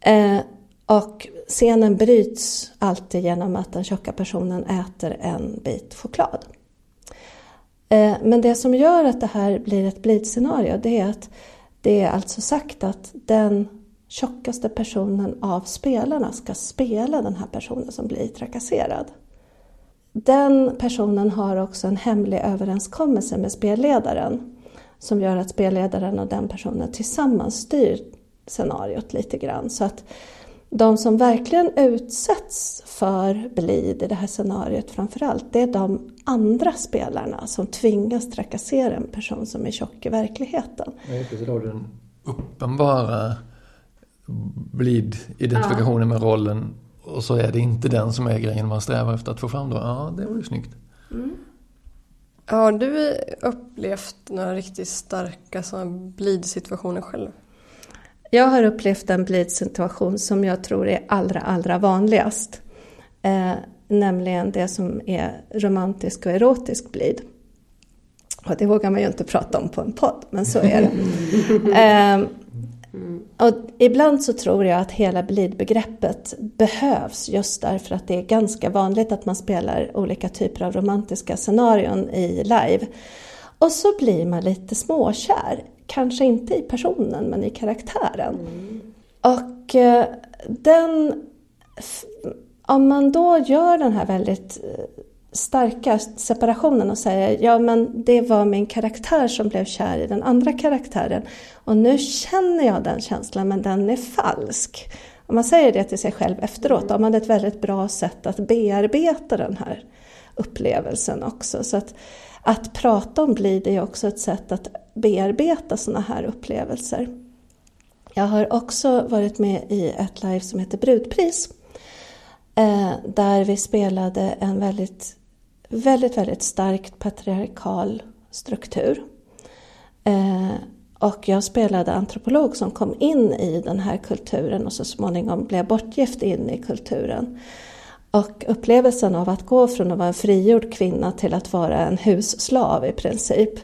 Speaker 3: Eh, och scenen bryts alltid genom att den tjocka personen äter en bit choklad. Eh, men det som gör att det här blir ett blidscenario det är att det är alltså sagt att den tjockaste personen av spelarna ska spela den här personen som blir trakasserad. Den personen har också en hemlig överenskommelse med spelledaren som gör att spelledaren och den personen tillsammans styr scenariot lite grann. Så att de som verkligen utsätts för blid i det här scenariot framförallt, det är de andra spelarna som tvingas trakassera en person som är tjock i verkligheten.
Speaker 2: Ja, så då har du den uppenbara blid-identifikationen med rollen och så är det inte den som är grejen man strävar efter att få fram då. Ja, det var ju snyggt. Mm.
Speaker 1: Har du upplevt några riktigt starka blid-situationer själv?
Speaker 3: Jag har upplevt en blid-situation som jag tror är allra, allra vanligast. Eh, nämligen det som är romantisk och erotisk blid. Och det vågar man ju inte prata om på en podd, men så är det. eh, Mm. Och ibland så tror jag att hela blidbegreppet behövs just därför att det är ganska vanligt att man spelar olika typer av romantiska scenarion i live. Och så blir man lite småkär, kanske inte i personen men i karaktären. Mm. Och eh, den, om man då gör den här väldigt eh, starka separationen och säger ja men det var min karaktär som blev kär i den andra karaktären och nu känner jag den känslan men den är falsk. Om man säger det till sig själv efteråt, då har man ett väldigt bra sätt att bearbeta den här upplevelsen också. Så att, att prata om blir är också ett sätt att bearbeta sådana här upplevelser. Jag har också varit med i ett live som heter Brudpris. Eh, där vi spelade en väldigt väldigt, väldigt starkt patriarkal struktur. Eh, och jag spelade antropolog som kom in i den här kulturen och så småningom blev bortgift in i kulturen. Och upplevelsen av att gå från att vara en frigjord kvinna till att vara en husslav i princip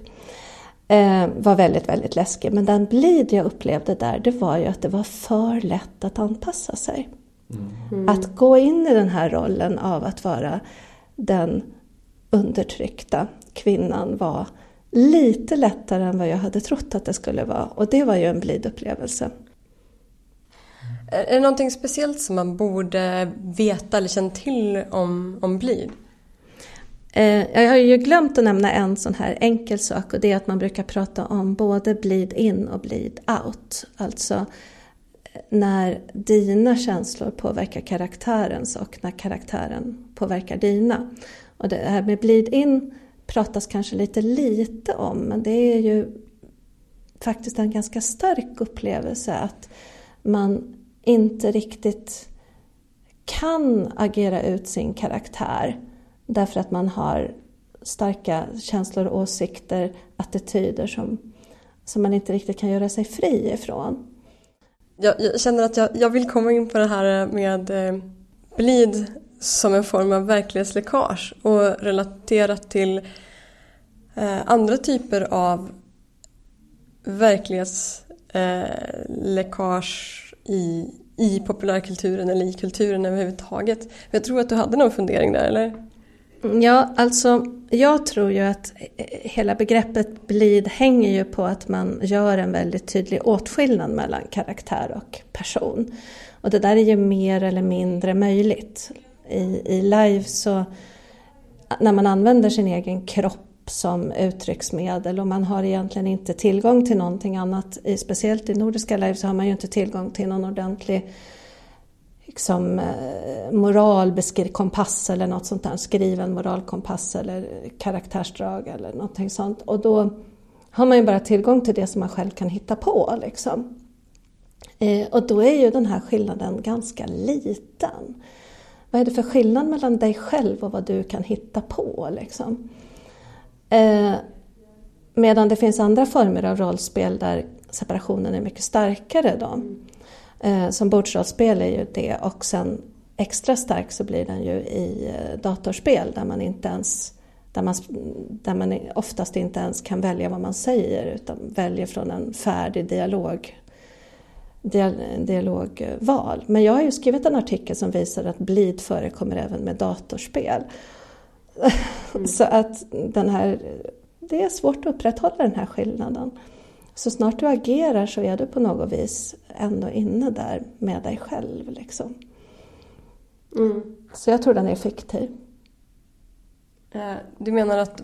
Speaker 3: eh, var väldigt, väldigt läskig. Men den blid jag upplevde där, det var ju att det var för lätt att anpassa sig. Mm. Att gå in i den här rollen av att vara den undertryckta kvinnan var lite lättare än vad jag hade trott att det skulle vara. Och det var ju en blid upplevelse.
Speaker 1: Är det någonting speciellt som man borde veta eller känna till om, om blid?
Speaker 3: Eh, jag har ju glömt att nämna en sån här enkel sak och det är att man brukar prata om både bleed in och bleed out. Alltså när dina känslor påverkar karaktärens och när karaktären påverkar dina. Och det här med bleed-in pratas kanske lite lite om men det är ju faktiskt en ganska stark upplevelse att man inte riktigt kan agera ut sin karaktär därför att man har starka känslor, åsikter, attityder som, som man inte riktigt kan göra sig fri ifrån.
Speaker 1: Jag, jag känner att jag, jag, vill komma in på det här med eh, blid som en form av verklighetsläckage och relaterat till eh, andra typer av verklighetsläckage eh, i, i populärkulturen eller i kulturen överhuvudtaget. Jag tror att du hade någon fundering där, eller?
Speaker 3: Mm, ja, alltså jag tror ju att eh, hela begreppet blid hänger ju på att man gör en väldigt tydlig åtskillnad mellan karaktär och person. Och det där är ju mer eller mindre möjligt. I, i live så, när man använder sin egen kropp som uttrycksmedel och man har egentligen inte tillgång till någonting annat, speciellt i nordiska live så har man ju inte tillgång till någon ordentlig liksom, eh, moralkompass eller något sånt där, skriven moralkompass eller karaktärsdrag eller någonting sånt. Och då har man ju bara tillgång till det som man själv kan hitta på. Liksom. Eh, och då är ju den här skillnaden ganska liten. Vad är det för skillnad mellan dig själv och vad du kan hitta på? Liksom? Eh, medan det finns andra former av rollspel där separationen är mycket starkare. Då. Eh, som bordsrollspel är ju det och sen extra stark så blir den ju i eh, datorspel där man inte ens där man, där man oftast inte ens kan välja vad man säger utan väljer från en färdig dialog, dialogval. Men jag har ju skrivit en artikel som visar att blid förekommer även med datorspel. Mm. så att den här, det är svårt att upprätthålla den här skillnaden. Så snart du agerar så är du på något vis ändå inne där med dig själv. Liksom. Mm. Så jag tror den är fiktiv.
Speaker 1: Eh, du menar att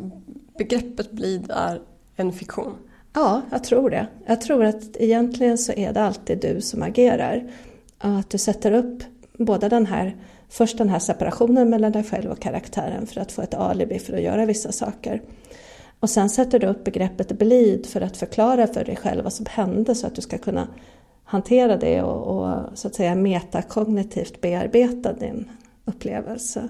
Speaker 1: begreppet blid är en fiktion?
Speaker 3: Ja, jag tror det. Jag tror att egentligen så är det alltid du som agerar. Att du sätter upp både den här, först den här separationen mellan dig själv och karaktären för att få ett alibi för att göra vissa saker. Och sen sätter du upp begreppet blid för att förklara för dig själv vad som hände så att du ska kunna hantera det och, och så att säga metakognitivt bearbeta din upplevelse.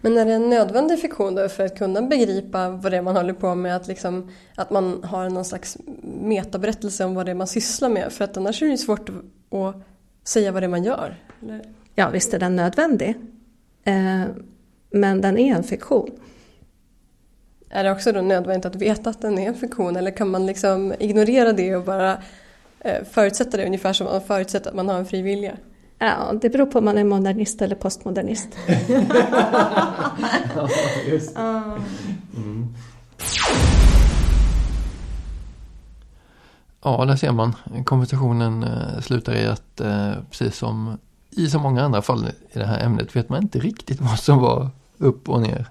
Speaker 1: Men är det en nödvändig fiktion då för att kunna begripa vad det är man håller på med? Att, liksom, att man har någon slags metaberättelse om vad det är man sysslar med? För att annars är det ju svårt att säga vad det är man gör. Eller?
Speaker 3: Ja, visst är den nödvändig. Eh, men den är en fiktion.
Speaker 1: Är det också då nödvändigt att veta att den är en fiktion eller kan man liksom ignorera det och bara eh, förutsätta det ungefär som man förutsätter att man har en fri vilja?
Speaker 3: Ja, det beror på om man är modernist eller postmodernist.
Speaker 2: ja, just. Mm. Ja, där ser man. Konversationen eh, slutar i att, eh, precis som i så många andra fall i det här ämnet, vet man inte riktigt vad som var upp och ner.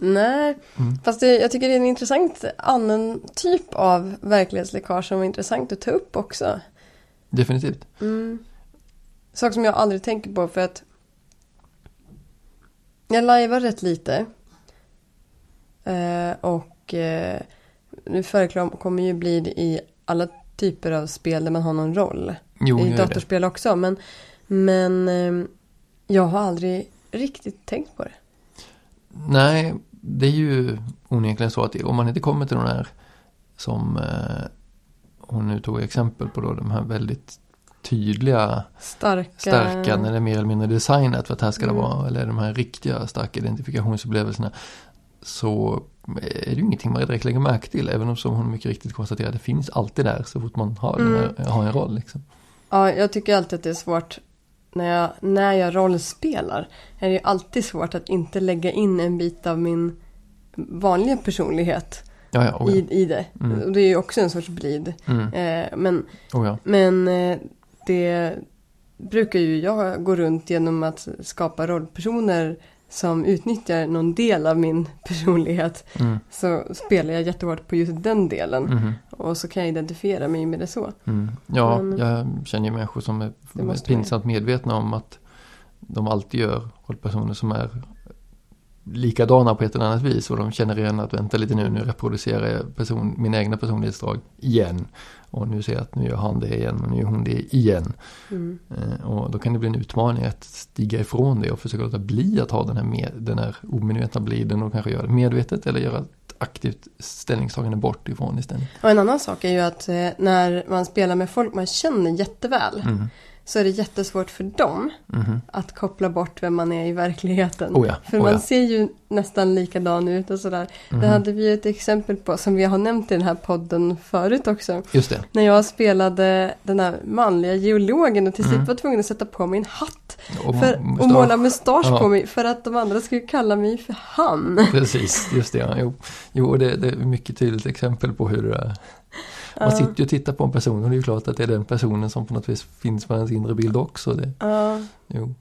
Speaker 1: Nej, mm. fast det, jag tycker det är en intressant annan typ av verklighetsläckage som är intressant att ta upp också.
Speaker 2: Definitivt.
Speaker 1: Mm. Sak som jag aldrig tänker på för att jag lajvar rätt lite. Eh, och eh, nu förekommer ju bli i alla typer av spel där man har någon roll.
Speaker 2: Jo,
Speaker 1: I datorspel också. Men, men eh, jag har aldrig riktigt tänkt på det.
Speaker 2: Nej, det är ju onekligen så att om man inte kommer till de här som eh, hon nu tog exempel på då, de här väldigt tydliga
Speaker 1: starka,
Speaker 2: starka när det är mer eller mindre designat för att här ska mm. det vara, eller de här riktiga starka identifikationsupplevelserna. Så är det ju ingenting man direkt lägger märke till, även om som hon mycket riktigt konstaterar, det finns alltid där så fort man har, mm. här, har en roll. Liksom.
Speaker 1: Ja, jag tycker alltid att det är svårt när jag, när jag rollspelar är det ju alltid svårt att inte lägga in en bit av min vanliga personlighet
Speaker 2: ja, ja, oh ja.
Speaker 1: I, i det. Mm. Och det är ju också en sorts blid.
Speaker 2: Mm.
Speaker 1: Eh, men
Speaker 2: oh
Speaker 1: men eh, det brukar ju jag gå runt genom att skapa rollpersoner som utnyttjar någon del av min personlighet
Speaker 2: Mm.
Speaker 1: så spelar jag jättehårt på just den delen.
Speaker 2: Mhm.
Speaker 1: Och så kan jag identifiera mig med det så.
Speaker 2: Mm. Ja,
Speaker 1: Men-
Speaker 2: jag känner ju människor som är pinsamt medvetna om att de alltid gör rollpersoner som är likadana på ett eller annat vis och de känner igen att vänta lite nu, nu reproducerar jag person, mina egna personlighetsdrag igen. Och nu ser jag att nu gör han det igen och nu gör hon det igen.
Speaker 1: Mm.
Speaker 2: Eh, och då kan det bli en utmaning att stiga ifrån det och försöka låta bli att ha den här, med, den här omedvetna bliden och kanske göra det medvetet eller göra ett aktivt ställningstagande bort ifrån istället.
Speaker 1: Och en annan sak är ju att eh, när man spelar med folk man känner jätteväl
Speaker 2: Mm.
Speaker 1: Så är det jättesvårt för dem
Speaker 2: Mhm.
Speaker 1: att koppla bort vem man är i verkligheten.
Speaker 2: Oh ja,
Speaker 1: För
Speaker 2: oh
Speaker 1: man
Speaker 2: ja.
Speaker 1: ser ju nästan likadan ut och sådär.
Speaker 2: Mhm.
Speaker 1: Det hade vi ett exempel på som vi har nämnt i den här podden förut också.
Speaker 2: Just det.
Speaker 1: När jag spelade den här manliga geologen och till slut
Speaker 2: Mm.
Speaker 1: var tvungen att sätta på mig en hatt
Speaker 2: Och
Speaker 1: för, och måla mustasch
Speaker 2: Ja.
Speaker 1: på mig för att de andra skulle kalla mig för han.
Speaker 2: Precis, just det. Ja. Jo, jo det, det är mycket tydligt exempel på hur det är. Man
Speaker 1: Ja.
Speaker 2: sitter ju och tittar på en person och det är ju klart att det är den personen som på något vis finns på ens inre bild också. Det,
Speaker 1: Ja,
Speaker 2: jo.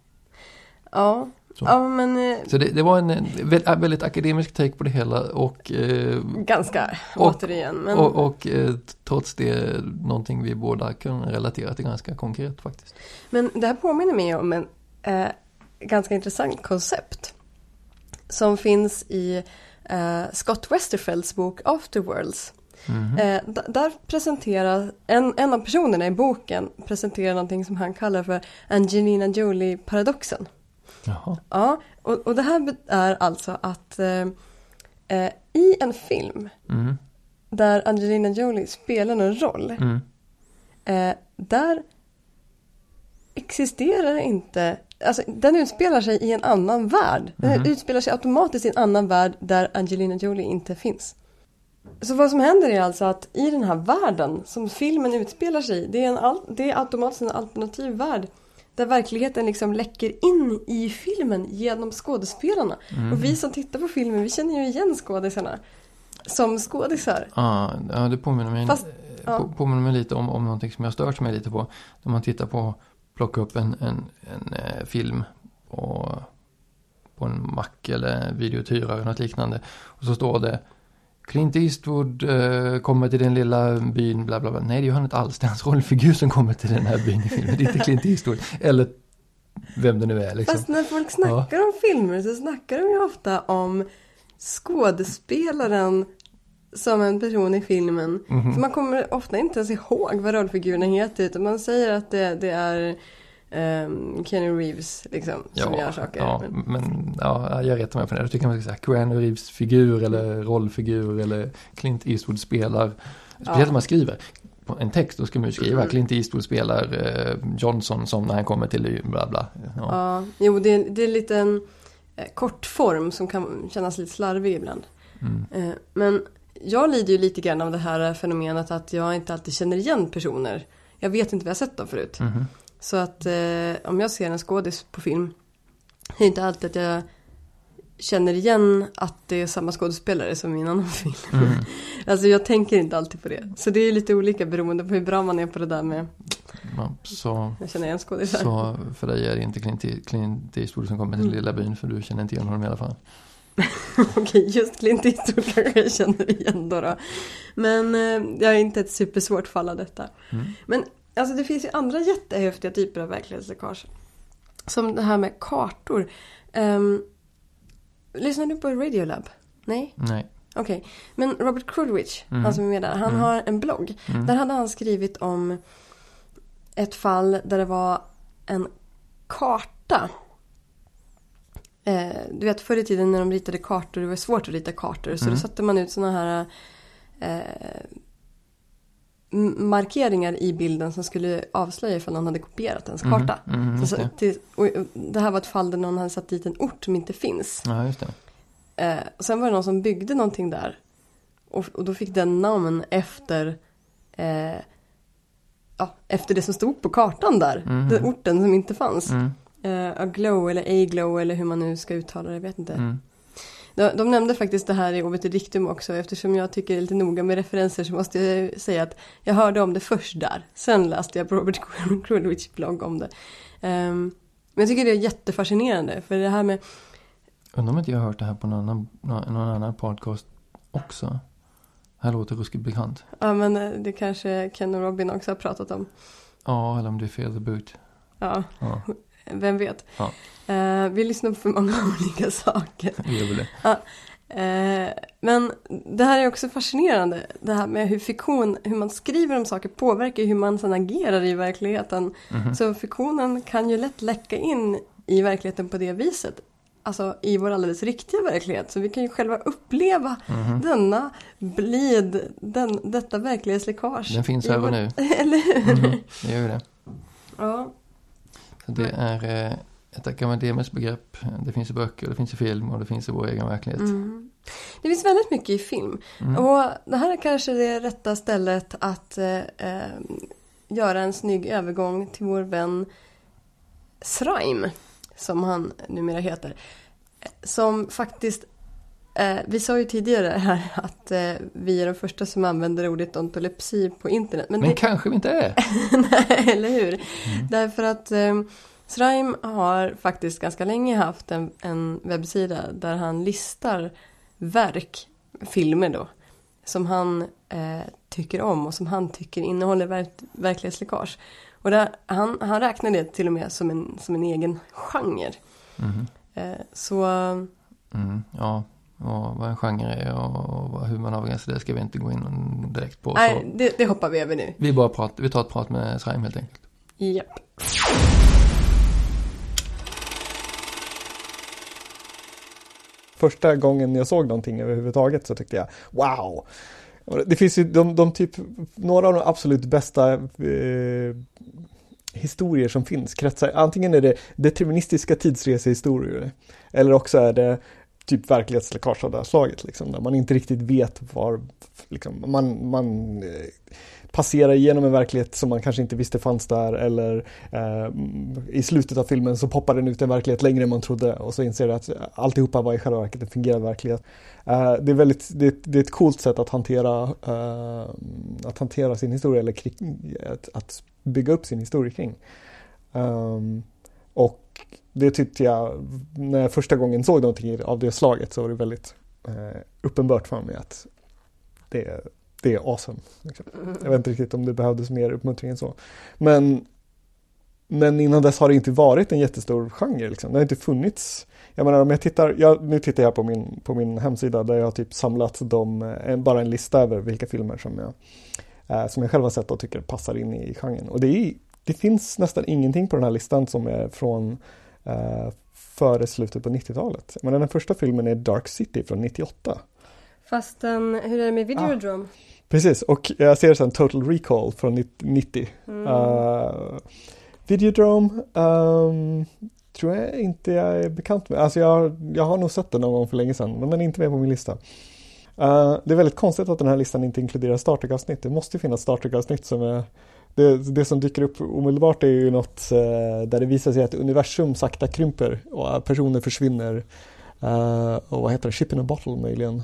Speaker 1: ja.
Speaker 2: Så.
Speaker 1: ja men eh,
Speaker 2: Så det, det var en eh, vä- väldigt akademisk take på det hela och, eh,
Speaker 1: ganska
Speaker 2: Och-
Speaker 1: återigen. Men,
Speaker 2: och, och eh, trots det någonting vi båda kan relatera till ganska konkret faktiskt.
Speaker 1: Men det här påminner mig om en eh, ganska intressant koncept. Som finns i eh, Scott Westerfelds bok Afterworlds. D- där presenterar en, en av personerna i boken presenterar någonting som han kallar för Angelina Jolie-paradoxen.
Speaker 2: Jaha.
Speaker 1: Ja, och, och det här är alltså att eh, eh, i en film
Speaker 2: Mm.
Speaker 1: där Angelina Jolie spelar någon roll
Speaker 2: Mm.
Speaker 1: Eh, där existerar inte, alltså den utspelar sig i en annan värld. Den
Speaker 2: Mhm.
Speaker 1: utspelar sig automatiskt i en annan värld där Angelina Jolie inte finns. Så vad som händer är alltså att i den här världen som filmen utspelar sig i, det är, en al- det är automatiskt en alternativ värld. Där verkligheten liksom läcker in i filmen genom skådespelarna. Och vi som tittar på filmen, vi känner ju igen skådisarna. Som skådisar.
Speaker 2: Ja, det påminner mig,
Speaker 1: Fast, ja.
Speaker 2: på, påminner mig lite om, om någonting som jag stört mig lite på. När man tittar på, plocka upp en, en, en eh, film och, på en mack eller videouthyrare eller något liknande. Och så står det Clint Eastwood eh, kommer till den lilla byn, bla bla bla. Nej, det gör han inte alls. Det är hans rollfigur som kommer till den här byn i filmen. Det är inte Clint Eastwood. Eller vem det nu är liksom.
Speaker 1: Fast när folk snackar om filmer så snackar de ju ofta om skådespelaren som en person i filmen.
Speaker 2: Mhm.
Speaker 1: Så man kommer ofta inte ens ihåg vad rollfigurerna heter utan man säger att det, det är um, Kenny Reeves liksom, som gör saker.
Speaker 2: Ja,
Speaker 1: Men,
Speaker 2: men ja, jag retar mig på det. Jag tycker man ska säga Keanu Reeves figur eller rollfigur eller Clint Eastwood spelar. Speciellt
Speaker 1: Ja.
Speaker 2: om man skriver en text, då ska man ju skriva
Speaker 1: Mm.
Speaker 2: Clint Eastwood spelar eh, Johnson som när han kommer till bla bla. Ja.
Speaker 1: ja, jo, det, är- det är lite en eh, kort form som kan kännas lite slarvig ibland.
Speaker 2: Mm.
Speaker 1: Eh, Men jag lider ju lite grann av det här fenomenet att jag inte alltid känner igen personer. Jag vet inte vad jag sett dem förut.
Speaker 2: Mhm.
Speaker 1: Så att eh, om jag ser en skådis på film är det inte alltid att jag känner igen att det är samma skådespelare som i en annan film.
Speaker 2: Mm.
Speaker 1: Alltså jag tänker inte alltid på det. Så det är lite olika beroende på hur bra man är på det där med
Speaker 2: Ja, så,
Speaker 1: att känna igen skådisar.
Speaker 2: så för dig är det inte Clint, Clint Eastwood som kommer till
Speaker 1: Mm.
Speaker 2: lilla byn för du känner inte igen honom i alla fall.
Speaker 1: Okej, just Clint Eastwood kanske jag känner igen då. då. Men eh, jag är inte ett supersvårt fall av detta.
Speaker 2: Mm.
Speaker 1: Men alltså det finns ju andra jättehäftiga typer av verklighetsläckage. Som det här med kartor. Um, lyssnar du på Radiolab? Nej?
Speaker 2: Nej.
Speaker 1: Okej. Men Robert Krulwich,
Speaker 2: Mm.
Speaker 1: han som är med där, han
Speaker 2: Mm.
Speaker 1: har en blogg.
Speaker 2: Mm.
Speaker 1: Där hade han skrivit om ett fall där det var en karta. Eh, du vet förr i tiden när de ritade kartor, det var svårt att rita kartor. Så
Speaker 2: Mm.
Speaker 1: då satte man ut sådana här eh, markeringar i bilden som skulle avslöja ifall någon hade kopierat ens
Speaker 2: Mhm.
Speaker 1: karta.
Speaker 2: Mm, just
Speaker 1: så, till, och, och det här var ett fall där någon hade satt dit en ort som inte finns.
Speaker 2: Ja, just det.
Speaker 1: Eh, och sen var det någon som byggde någonting där. Och, och då fick den namn efter, eh, ja, efter det som stod på kartan där.
Speaker 2: Mhm.
Speaker 1: Den orten som inte fanns.
Speaker 2: Mm.
Speaker 1: Eh, Aglow eller A-glow eller hur man nu ska uttala det, jag vet inte.
Speaker 2: Mm.
Speaker 1: De, de nämnde faktiskt det här i Obit Dictum också. Eftersom jag tycker det är lite noga med referenser så måste jag säga att jag hörde om det först där. Sen läste jag på Robert Krulwich blogg om det. Ehm, men jag tycker det är jättefascinerande. För det här med
Speaker 2: Undrar om inte jag har hört det här på någon annan, någon annan podcast också. Det här låter ruskigt bekant.
Speaker 1: Ja, men eh, det kanske Ken och Robin också har pratat om.
Speaker 2: Ja, eller om det är Fear the Boot.
Speaker 1: Ja,
Speaker 2: Ja,
Speaker 1: vem vet.
Speaker 2: Ja.
Speaker 1: Eh, vi lyssnar på för många olika saker.
Speaker 2: det det.
Speaker 1: Eh, men det här är också fascinerande. Det här med hur fiktion, hur man skriver om saker påverkar hur man sedan agerar i verkligheten.
Speaker 2: Mhm.
Speaker 1: Så fiktionen kan ju lätt läcka in i verkligheten på det viset. Alltså i vår alldeles riktiga verklighet. Så vi kan ju själva uppleva
Speaker 2: Mhm.
Speaker 1: denna blid, den, detta verklighetsläckage.
Speaker 2: Den finns här och nu.
Speaker 1: Eller hur?
Speaker 2: Mhm, det gör det.
Speaker 1: Ja.
Speaker 2: Det är eh, ett akademiskt begrepp. Det finns i böcker, det finns i film och det finns i vår egen verklighet.
Speaker 1: Mm. Det finns väldigt mycket i film.
Speaker 2: Mm.
Speaker 1: Och det här är kanske det rätta stället att eh, eh, göra en snygg övergång till vår vän Srime, som han numera heter. Som faktiskt, eh, vi sa ju tidigare här att eh, vi är de första som använder ordet ontolepsi på internet. Men,
Speaker 2: Men
Speaker 1: det,
Speaker 2: kanske vi inte är.
Speaker 1: nej, eller hur?
Speaker 2: Mm.
Speaker 1: Därför att eh, Srime har faktiskt ganska länge haft en, en webbsida där han listar verk, filmer då, som han eh, tycker om och som han tycker innehåller verk, verklighetsläckage. Och där, han, han räknar det till och med som en, som en egen genre.
Speaker 2: Mhm.
Speaker 1: Eh, så
Speaker 2: Mm, ja, och vad en genre är och hur man avgränsar det ska vi inte gå in direkt på.
Speaker 1: nej, det, det hoppar vi över nu.
Speaker 2: vi bara pratar, vi tar ett prat med Sraim helt enkelt.
Speaker 1: Japp.
Speaker 4: Första gången jag såg någonting överhuvudtaget så tyckte jag wow. Det finns ju de, de typ, några av de absolut bästa eh, historier som finns kretsar, antingen är det deterministiska tidsresehistorier eller också är det typ verklighetsläckage av det här slaget liksom, där man inte riktigt vet var, liksom, man, man eh, passerar igenom en verklighet som man kanske inte visste fanns där eller eh, i slutet av filmen så poppar den ut en verklighet längre än man trodde och så inser du att alltihopa var i själva verket en fungerande verklighet. Eh, det, är väldigt, det, är- det är ett coolt sätt att hantera, eh, att hantera sin historia eller kring, att, att bygga upp sin historia kring. Um, och det tyckte jag, när jag första gången såg någonting av det slaget så var det väldigt eh, uppenbart för mig att det, det är awesome. Liksom. Jag vet inte riktigt om det behövdes mer uppmuntring än så. Men, men innan dess har det inte varit en jättestor genre. Liksom. Det har inte funnits. Jag menar om jag tittar, jag, nu tittar jag på min, på min hemsida där jag har typ samlat dem, eh, bara en lista över vilka filmer som jag, eh, som jag själv har sett och tycker passar in i genren. Och det, är, det finns nästan ingenting på den här listan som är från före slutet på 90-talet. Men den första filmen är Dark City från 98.
Speaker 1: Fast um, hur är det med Videodrome?
Speaker 4: Precis, och jag ser sen Total Recall från 90.
Speaker 1: Mm.
Speaker 4: Uh, Videodrome ehm, tror jag inte jag är bekant med. Alltså jag, jag har nog sett den någon gång för länge sedan, men den är inte med på min lista. Eh, det är väldigt konstigt att den här listan inte inkluderar Star Trek-avsnitt. Det måste finnas Star Trek-avsnitt som är det, det som dyker upp omedelbart är ju något eh, där det visar sig att universum sakta krymper och personer försvinner. Eh, och vad heter det, Ship in a bottle möjligen.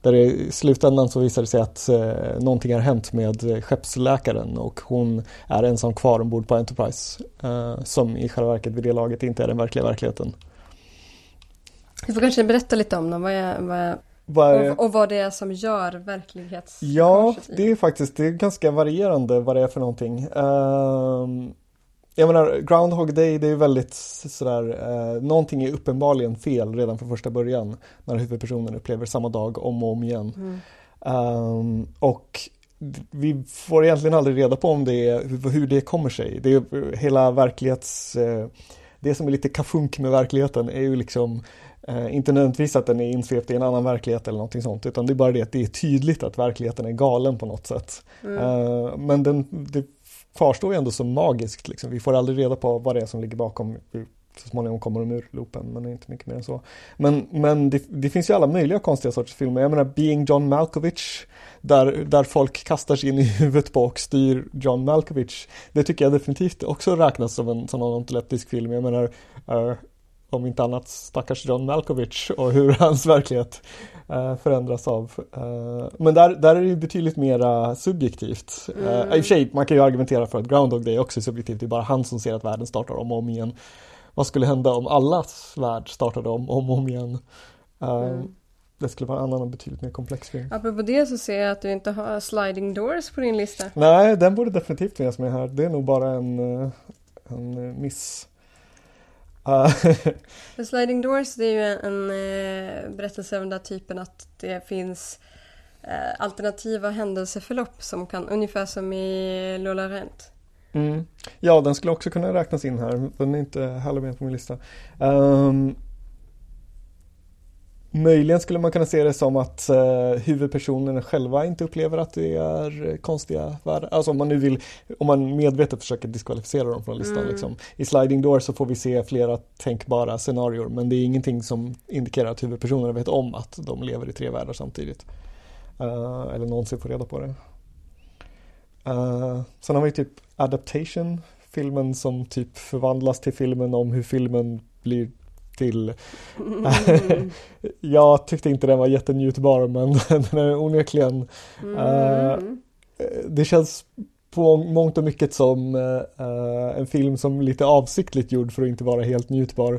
Speaker 4: Där det, i slutändan så visar det sig att eh, någonting har hänt med skeppsläkaren och hon är ensam kvar ombord på Enterprise. Eh, som i själva verket vid det laget inte är den verkliga verkligheten.
Speaker 1: Du får kanske berätta lite om dem, vad är, vad är,
Speaker 4: vad är-
Speaker 1: och, och vad det är som gör verklighets...
Speaker 4: Ja, det är faktiskt det är ganska varierande vad det är för någonting. Ehm, jag menar, Groundhog Day det är väldigt sådär, uh, någonting är uppenbarligen fel redan från första början när huvudpersonen upplever samma dag om och om igen.
Speaker 1: Mm.
Speaker 4: Ehm, och vi får egentligen aldrig reda på om det är, hur, det kommer sig. Det är hela verklighets... eh, det som är lite kafunk med verkligheten är ju liksom eh, inte nödvändigtvis att den är insvept i en annan verklighet eller någonting sånt utan det är bara det att det är tydligt att verkligheten är galen på något sätt.
Speaker 1: Mm.
Speaker 4: Eh, men den, det kvarstår ju ändå som magiskt liksom. Vi får aldrig reda på vad det är som ligger bakom. Så småningom kommer de ur loopen men inte mycket mer än så. Men, men det, det finns ju alla möjliga konstiga sorters filmer. Jag menar Being John Malkovich där, där folk kastar sig in i huvudet på och styr John Malkovich. Det tycker jag definitivt också räknas som en sån ontoleptisk film. Jag menar eh, om inte annat stackars John Malkovich och hur hans verklighet eh, förändras av. Eh, men där, där är det betydligt mera subjektivt. Eh,
Speaker 1: Mm.
Speaker 4: I och för sig, man kan ju argumentera för att Groundhog Day också är subjektivt. Det är bara han som ser att världen startar om och om igen. vad skulle hända om allas värld startade om om och om igen. Uh,
Speaker 1: Mm.
Speaker 4: Det skulle vara en annan och betydligt mer komplex film.
Speaker 1: Apropå det så ser jag att du inte har Sliding Doors på din lista.
Speaker 4: Nej, den borde definitivt finnas med här. Det är nog bara en, en miss.
Speaker 1: För Sliding Doors det är ju en, en eh, berättelse av den där typen att det finns eh, alternativa händelseförlopp som kan, ungefär som i Lola Rent.
Speaker 4: mm. Ja, den skulle också kunna räknas in här. Den är inte heller med på min lista. Um, möjligen skulle man kunna se det som att uh, huvudpersonerna själva inte upplever att det är konstiga världar. Alltså om man nu vill, om man medvetet försöker diskvalificera dem från listan.
Speaker 1: Mm.
Speaker 4: Liksom. I Sliding Door så får vi se flera tänkbara scenarier men det är ingenting som indikerar att huvudpersonerna vet om att de lever i tre världar samtidigt. Uh, eller någonsin får reda på det. Uh, sen har vi typ Adaptation, filmen som typ förvandlas till filmen om hur filmen blir till.
Speaker 1: Mm.
Speaker 4: Jag tyckte inte den var jättenjutbar men den är onekligen
Speaker 1: Mm.
Speaker 4: det känns på mångt och mycket som uh, en film som lite avsiktligt gjord för att inte vara helt njutbar.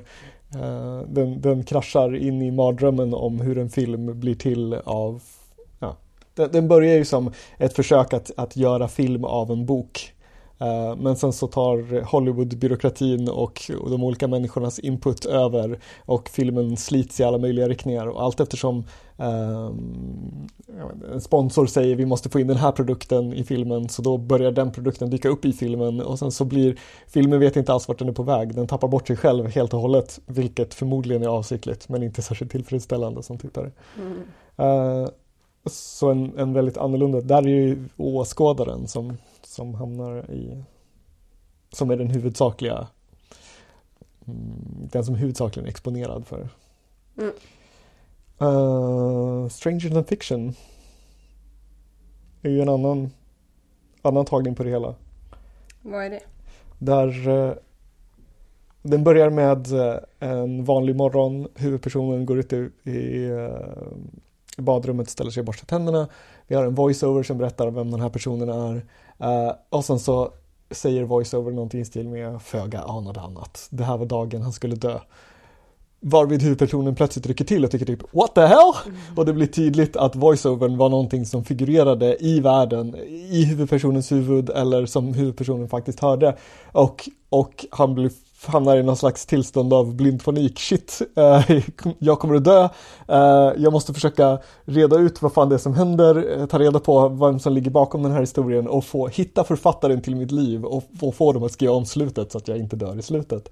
Speaker 4: Uh, den, den kraschar in i mardrömmen om hur en film blir till av ja. den, den börjar ju som ett försök att, att göra film av en bok. Uh, men sen så tar Hollywood-byråkratin och, de olika människornas input över och filmen slits i alla möjliga riktningar och allt eftersom um, en sponsor säger vi måste få in den här produkten i filmen så då börjar den produkten dyka upp i filmen och sen så blir filmen vet inte alls vart den är på väg. Den tappar bort sig själv helt och hållet vilket förmodligen är avsiktligt men inte särskilt tillfredsställande som tittare.
Speaker 1: Mm.
Speaker 4: Uh, så en, en väldigt annorlunda, där är ju åskådaren som, som hamnar i som är den huvudsakliga mm, den som huvudsakligen är exponerad för
Speaker 1: Mm.
Speaker 4: Uh, Stranger than fiction är ju en annan annan tagning på det hela.
Speaker 1: Vad är det?
Speaker 4: Där uh, den börjar med uh, en vanlig morgon. Huvudpersonen går ut i, i badrummet, ställer sig och borstar tänderna. Vi har en voiceover som berättar vem den här personen är. Eh, och sen så säger voiceover någonting i stil med föga anade annat. Det här var dagen han skulle dö. Varvid huvudpersonen plötsligt rycker till och tycker typ What the hell? Mm. Och det blir tydligt att voiceovern var någonting som figurerade i världen, i huvudpersonens huvud eller som huvudpersonen faktiskt hörde. Och, och han blir, hamnar i någon slags tillstånd av blind panik. Shit, uh, jag kommer att dö. Uh, jag måste försöka reda ut vad fan det är som händer, uh, ta reda på vem som ligger bakom den här historien och få hitta författaren till mitt liv och, och få dem att skriva om slutet så att jag inte dör i slutet.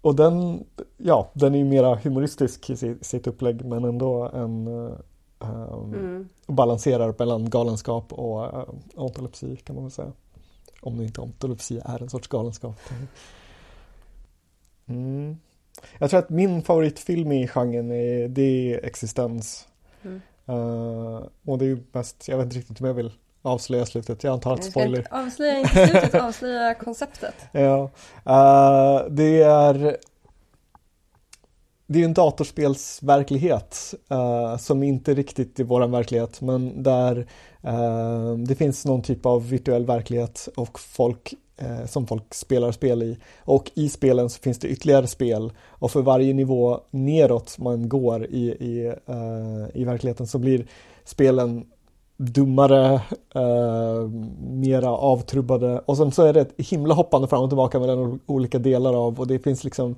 Speaker 4: Och den, ja, den är ju mera humoristisk i sitt upplägg men ändå en um, mm. balanserar mellan galenskap och uh, ontolepsi kan man väl säga. Om nu inte ontolepsi är en sorts galenskap. Mm. Jag tror att min favoritfilm i genren är, det är Existens. Mm. Uh, och det är ju mest, jag vet inte riktigt om jag vill avslöja slutet. Jag antar att spoiler.
Speaker 1: Avslöja inte slutet, avslöja konceptet.
Speaker 4: Ja. Uh, det är det är en datorspelsverklighet uh, som inte riktigt är våran verklighet men där uh, det finns någon typ av virtuell verklighet och folk uh, som folk spelar spel i. Och i spelen så finns det ytterligare spel och för varje nivå neråt man går i, i, i verkligheten så blir spelen dummare, eh, mera avtrubbade och sen så är det ett himla hoppande fram och tillbaka mellan olika delar av och det finns liksom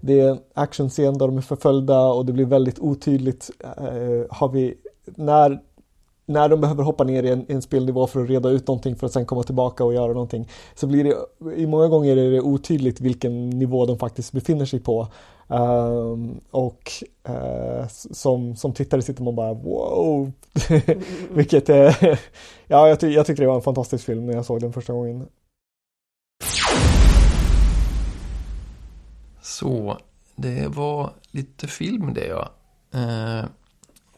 Speaker 4: det är en actionscen där de är förföljda och det blir väldigt otydligt eh, har vi när när de behöver hoppa ner i en, en, spelnivå för att reda ut någonting för att sen komma tillbaka och göra någonting så blir det i många gånger är det otydligt vilken nivå de faktiskt befinner sig på. Um, och uh, som, som tittare sitter man bara wow! Vilket är, eh, ja jag, ty jag tyckte det var en fantastisk film när jag såg den första gången.
Speaker 2: Så det var lite film det ja. Eh,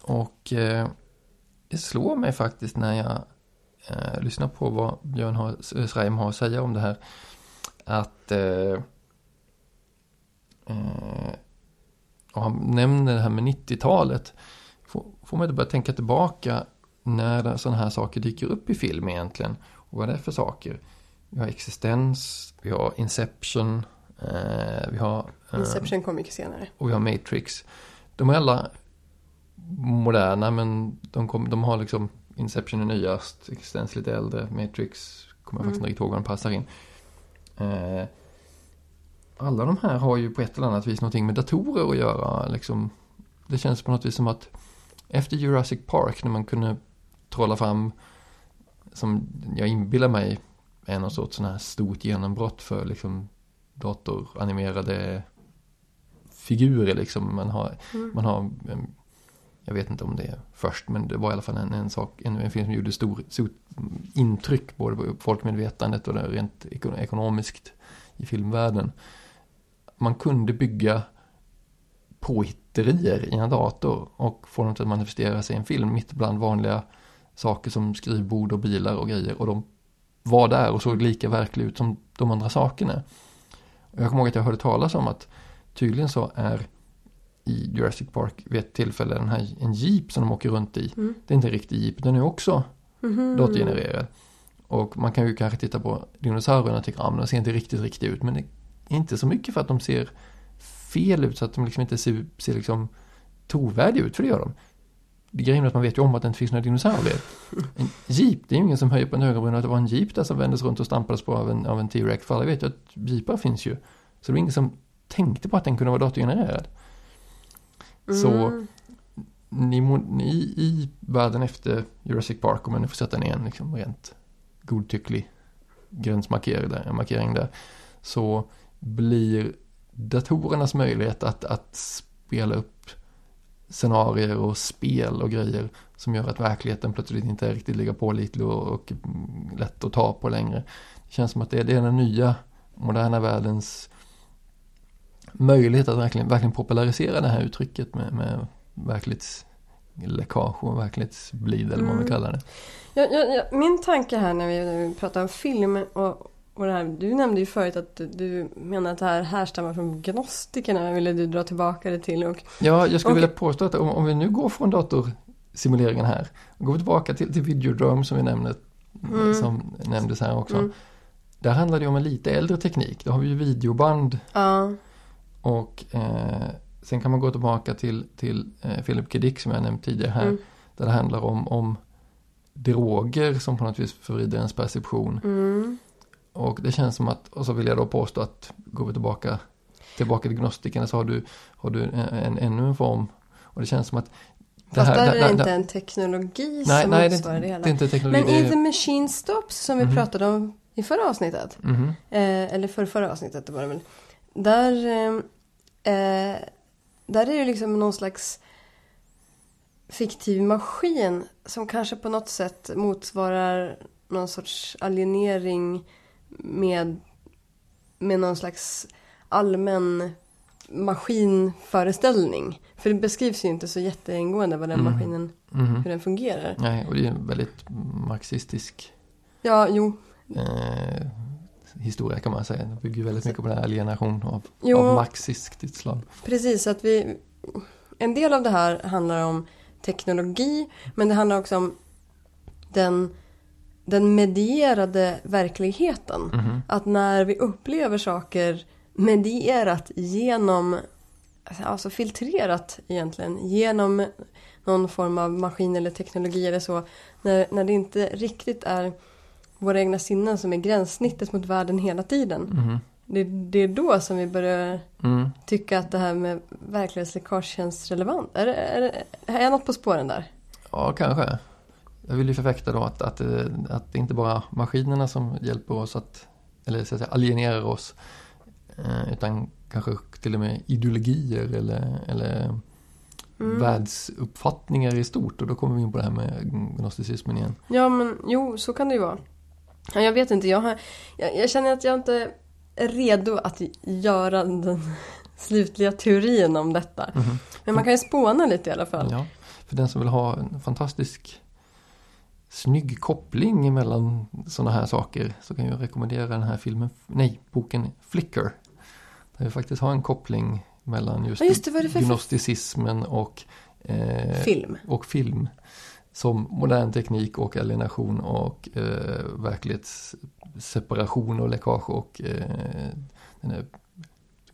Speaker 2: och eh, det slår mig faktiskt när jag eh, lyssnar på vad Björn har, Sreim har att säga om det här. Att eh, eh, och han nämner det här med 90-talet. Får, får mig att börja tänka tillbaka när sådana här saker dyker upp i film egentligen. Och vad det är för saker. Vi har existens, vi har Inception, vi har... eh,
Speaker 1: Inception kom mycket senare.
Speaker 2: och vi har Matrix. De är alla moderna men de, kom, de har liksom Inception är nyast, Existence lite äldre, Matrix kommer jag faktiskt
Speaker 1: Mm.
Speaker 2: inte riktigt ihåg var den passar in. Eh, alla de här har ju på ett eller annat vis någonting med datorer att göra. Liksom, det känns på något vis som att efter Jurassic Park när man kunde trolla fram, som jag inbillar mig är någon sorts sån här stort genombrott för liksom datoranimerade figurer liksom. Man har,
Speaker 1: Mm.
Speaker 2: man har jag vet inte om det är först, men det var i alla fall en, en, sak, en, en film som gjorde stor, stort intryck både på folkmedvetandet och det rent eko- ekonomiskt i filmvärlden. Man kunde bygga påhitterier i en dator och få dem till att manifestera sig i en film mitt bland vanliga saker som skrivbord och bilar och grejer och de var där och såg lika verkliga ut som de andra sakerna. Jag kommer ihåg att jag hörde talas om att tydligen så är i Jurassic Park vid ett tillfälle den här, en jeep som de åker runt i.
Speaker 1: Mm.
Speaker 2: Det är inte en riktig jeep, den är också
Speaker 1: Mhm.
Speaker 2: datorgenererad. Och man kan ju kanske titta på dinosaurierna och tycka att ah, de ser inte riktigt riktigt ut. Men det är inte så mycket för att de ser fel ut så att de liksom inte ser, ser liksom trovärdiga ut, för det gör de. Det grejen är att man vet ju om att det inte finns några dinosaurier. En jeep, det är ju ingen som höjer på en ögonbryn att det var en jeep där som vändes runt och stampades på av en, av en T-Rex. För alla vet ju att jeepar finns ju. Så det var ingen som tänkte på att den kunde vara datorgenererad. Så
Speaker 1: Mm.
Speaker 2: ni, må- ni, i världen efter Jurassic Park, om jag nu får sätta ner en liksom rent godtycklig gränsmarkering där, markering där, så blir datorernas möjlighet att, att spela upp scenarier och spel och grejer som gör att verkligheten plötsligt inte är riktigt lika pålitlig och, och lätt att ta på längre. Det känns som att det är, det är den nya moderna världens möjlighet att verkligen, verkligen popularisera det här uttrycket med, med verklighetsläckage och verklighetsblid eller vad man
Speaker 1: Mm.
Speaker 2: kallar det.
Speaker 1: Ja, ja, ja, min tanke här när vi, när vi pratar om film och, och det här, du nämnde ju förut att du, menar att det här härstammar från gnostikerna, ville du dra tillbaka det till och
Speaker 2: Ja, jag skulle
Speaker 1: Okej.
Speaker 2: vilja påstå att om, om vi nu går från datorsimuleringen här och går tillbaka till, till Videodrome som vi nämnde,
Speaker 1: Mm.
Speaker 2: som nämndes här också.
Speaker 1: Mm.
Speaker 2: Där handlar det om en lite äldre teknik. Då har vi ju videoband
Speaker 1: ja,
Speaker 2: och eh, sen kan man gå tillbaka till, till eh, Philip K. Dick som jag nämnt tidigare här.
Speaker 1: Mm.
Speaker 2: Där det handlar om, om droger som på något vis förvrider ens perception.
Speaker 1: mm,
Speaker 2: Och det känns som att, och så vill jag då påstå att går vi tillbaka, tillbaka till gnostikerna så har du, har du en, en, ännu en form. Och det känns som att det
Speaker 1: fast där är det
Speaker 2: det-
Speaker 1: inte
Speaker 2: det-
Speaker 1: en teknologi
Speaker 2: nej,
Speaker 1: som
Speaker 2: nej, det,
Speaker 1: motsvarar det,
Speaker 2: det
Speaker 1: hela.
Speaker 2: är inte teknologi.
Speaker 1: Men
Speaker 2: det
Speaker 1: i The Machine Stops som vi
Speaker 2: Mhm.
Speaker 1: pratade om i förra avsnittet,
Speaker 2: Mhm.
Speaker 1: eh, eller för förra avsnittet det var det väl, där, eh, eh, där är det liksom någon slags fiktiv maskin som kanske på något sätt motsvarar någon sorts alienering med, med någon slags allmän maskinföreställning. För det beskrivs ju inte så jätteingående vad den
Speaker 2: Mm.
Speaker 1: maskinen,
Speaker 2: Mhm.
Speaker 1: hur den fungerar.
Speaker 2: Nej, och det är en väldigt marxistisk
Speaker 1: Ja, jo,
Speaker 2: eh, historia kan man säga. Den bygger väldigt mycket på den här alienation av,
Speaker 1: Jo.
Speaker 2: av marxistiskt slag.
Speaker 1: Precis, att vi... En del av det här handlar om teknologi, men det handlar också om den, den medierade verkligheten.
Speaker 2: Mhm.
Speaker 1: Att när vi upplever saker medierat genom, alltså filtrerat egentligen, genom någon form av maskin eller teknologi eller så. När, när det inte riktigt är våra egna sinnen som är gränssnittet mot världen hela tiden.
Speaker 2: Mhm.
Speaker 1: Det, det är då som vi börjar
Speaker 2: Mm.
Speaker 1: tycka att det här med verklighetsläckage känns relevant. Är, är, är jag något på spåren där?
Speaker 2: Ja, kanske. Jag vill ju förfäkta då att, att, eh, att det inte bara är maskinerna som hjälper oss att, eller så att säga alienerar oss, eh, utan kanske till och med ideologier eller, eller
Speaker 1: Mm.
Speaker 2: världsuppfattningar i stort. Och då kommer vi in på det här med gnosticismen igen.
Speaker 1: Ja, men jo, så kan det ju vara. Ja, jag vet inte, jag, har, jag, jag känner att jag inte är redo att göra den slutliga teorin om detta.
Speaker 2: Mhm.
Speaker 1: Men man kan ju spåna lite i alla fall.
Speaker 2: Ja, för den som vill ha en fantastisk snygg koppling mellan sådana här saker så kan jag rekommendera den här filmen, nej, boken Flicker. Där vi faktiskt har en koppling mellan just,
Speaker 1: Ja, just det, är det
Speaker 2: gnosticismen och, eh,
Speaker 1: Film.
Speaker 2: och film. Som modern teknik och alienation och eh, verklighetsseparation och läckage och eh, den här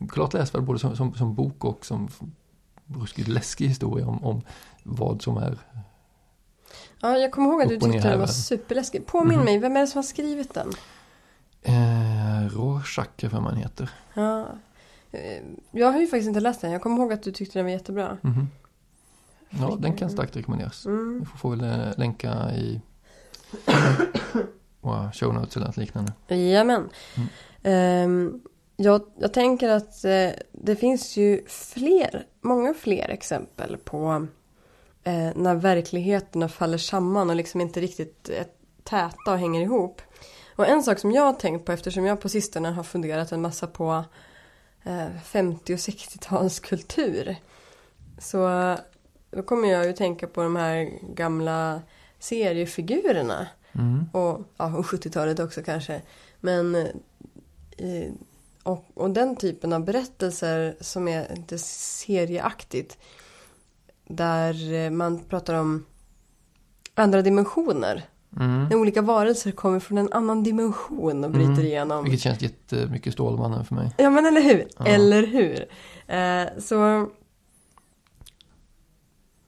Speaker 2: klart läsvärd både som, som, som bok och som ruskigt läskig historia om, om vad som är
Speaker 1: Ja, jag kommer ihåg att du tyckte den var superläskig. Påminn
Speaker 2: Mhm.
Speaker 1: mig, vem är det som har skrivit den?
Speaker 2: eh, Rorschach, för man heter.
Speaker 1: Ja. Eh, Jag har ju faktiskt inte läst den. Jag kommer ihåg att du tyckte den var jättebra.
Speaker 2: Mhm. Ja, den kan starkt rekommenderas.
Speaker 1: Mm.
Speaker 2: Vi får, får väl eh, länka i våra show notes eller något liknande.
Speaker 1: Jajamän.
Speaker 2: Mm.
Speaker 1: Ehm, jag, jag tänker att eh, det finns ju fler, många fler exempel på eh, när verkligheterna faller samman och liksom inte riktigt är täta och hänger ihop. Och en sak som jag har tänkt på eftersom jag på sistone har funderat en massa på eh, 50 och 60-talskultur. Så eh, då kommer jag ju tänka på de här gamla seriefigurerna.
Speaker 2: Mm.
Speaker 1: Och, ja, och 70-talet också kanske. Men eh, och, och den typen av berättelser som är inte serieaktigt. Där eh, man pratar om andra dimensioner.
Speaker 2: Mm.
Speaker 1: När olika varelser kommer från en annan dimension och bryter
Speaker 2: Mm.
Speaker 1: igenom.
Speaker 2: Vilket känns jättemycket Stålmannen för mig.
Speaker 1: Ja men eller hur,
Speaker 2: Ja.
Speaker 1: eller hur. Eh, så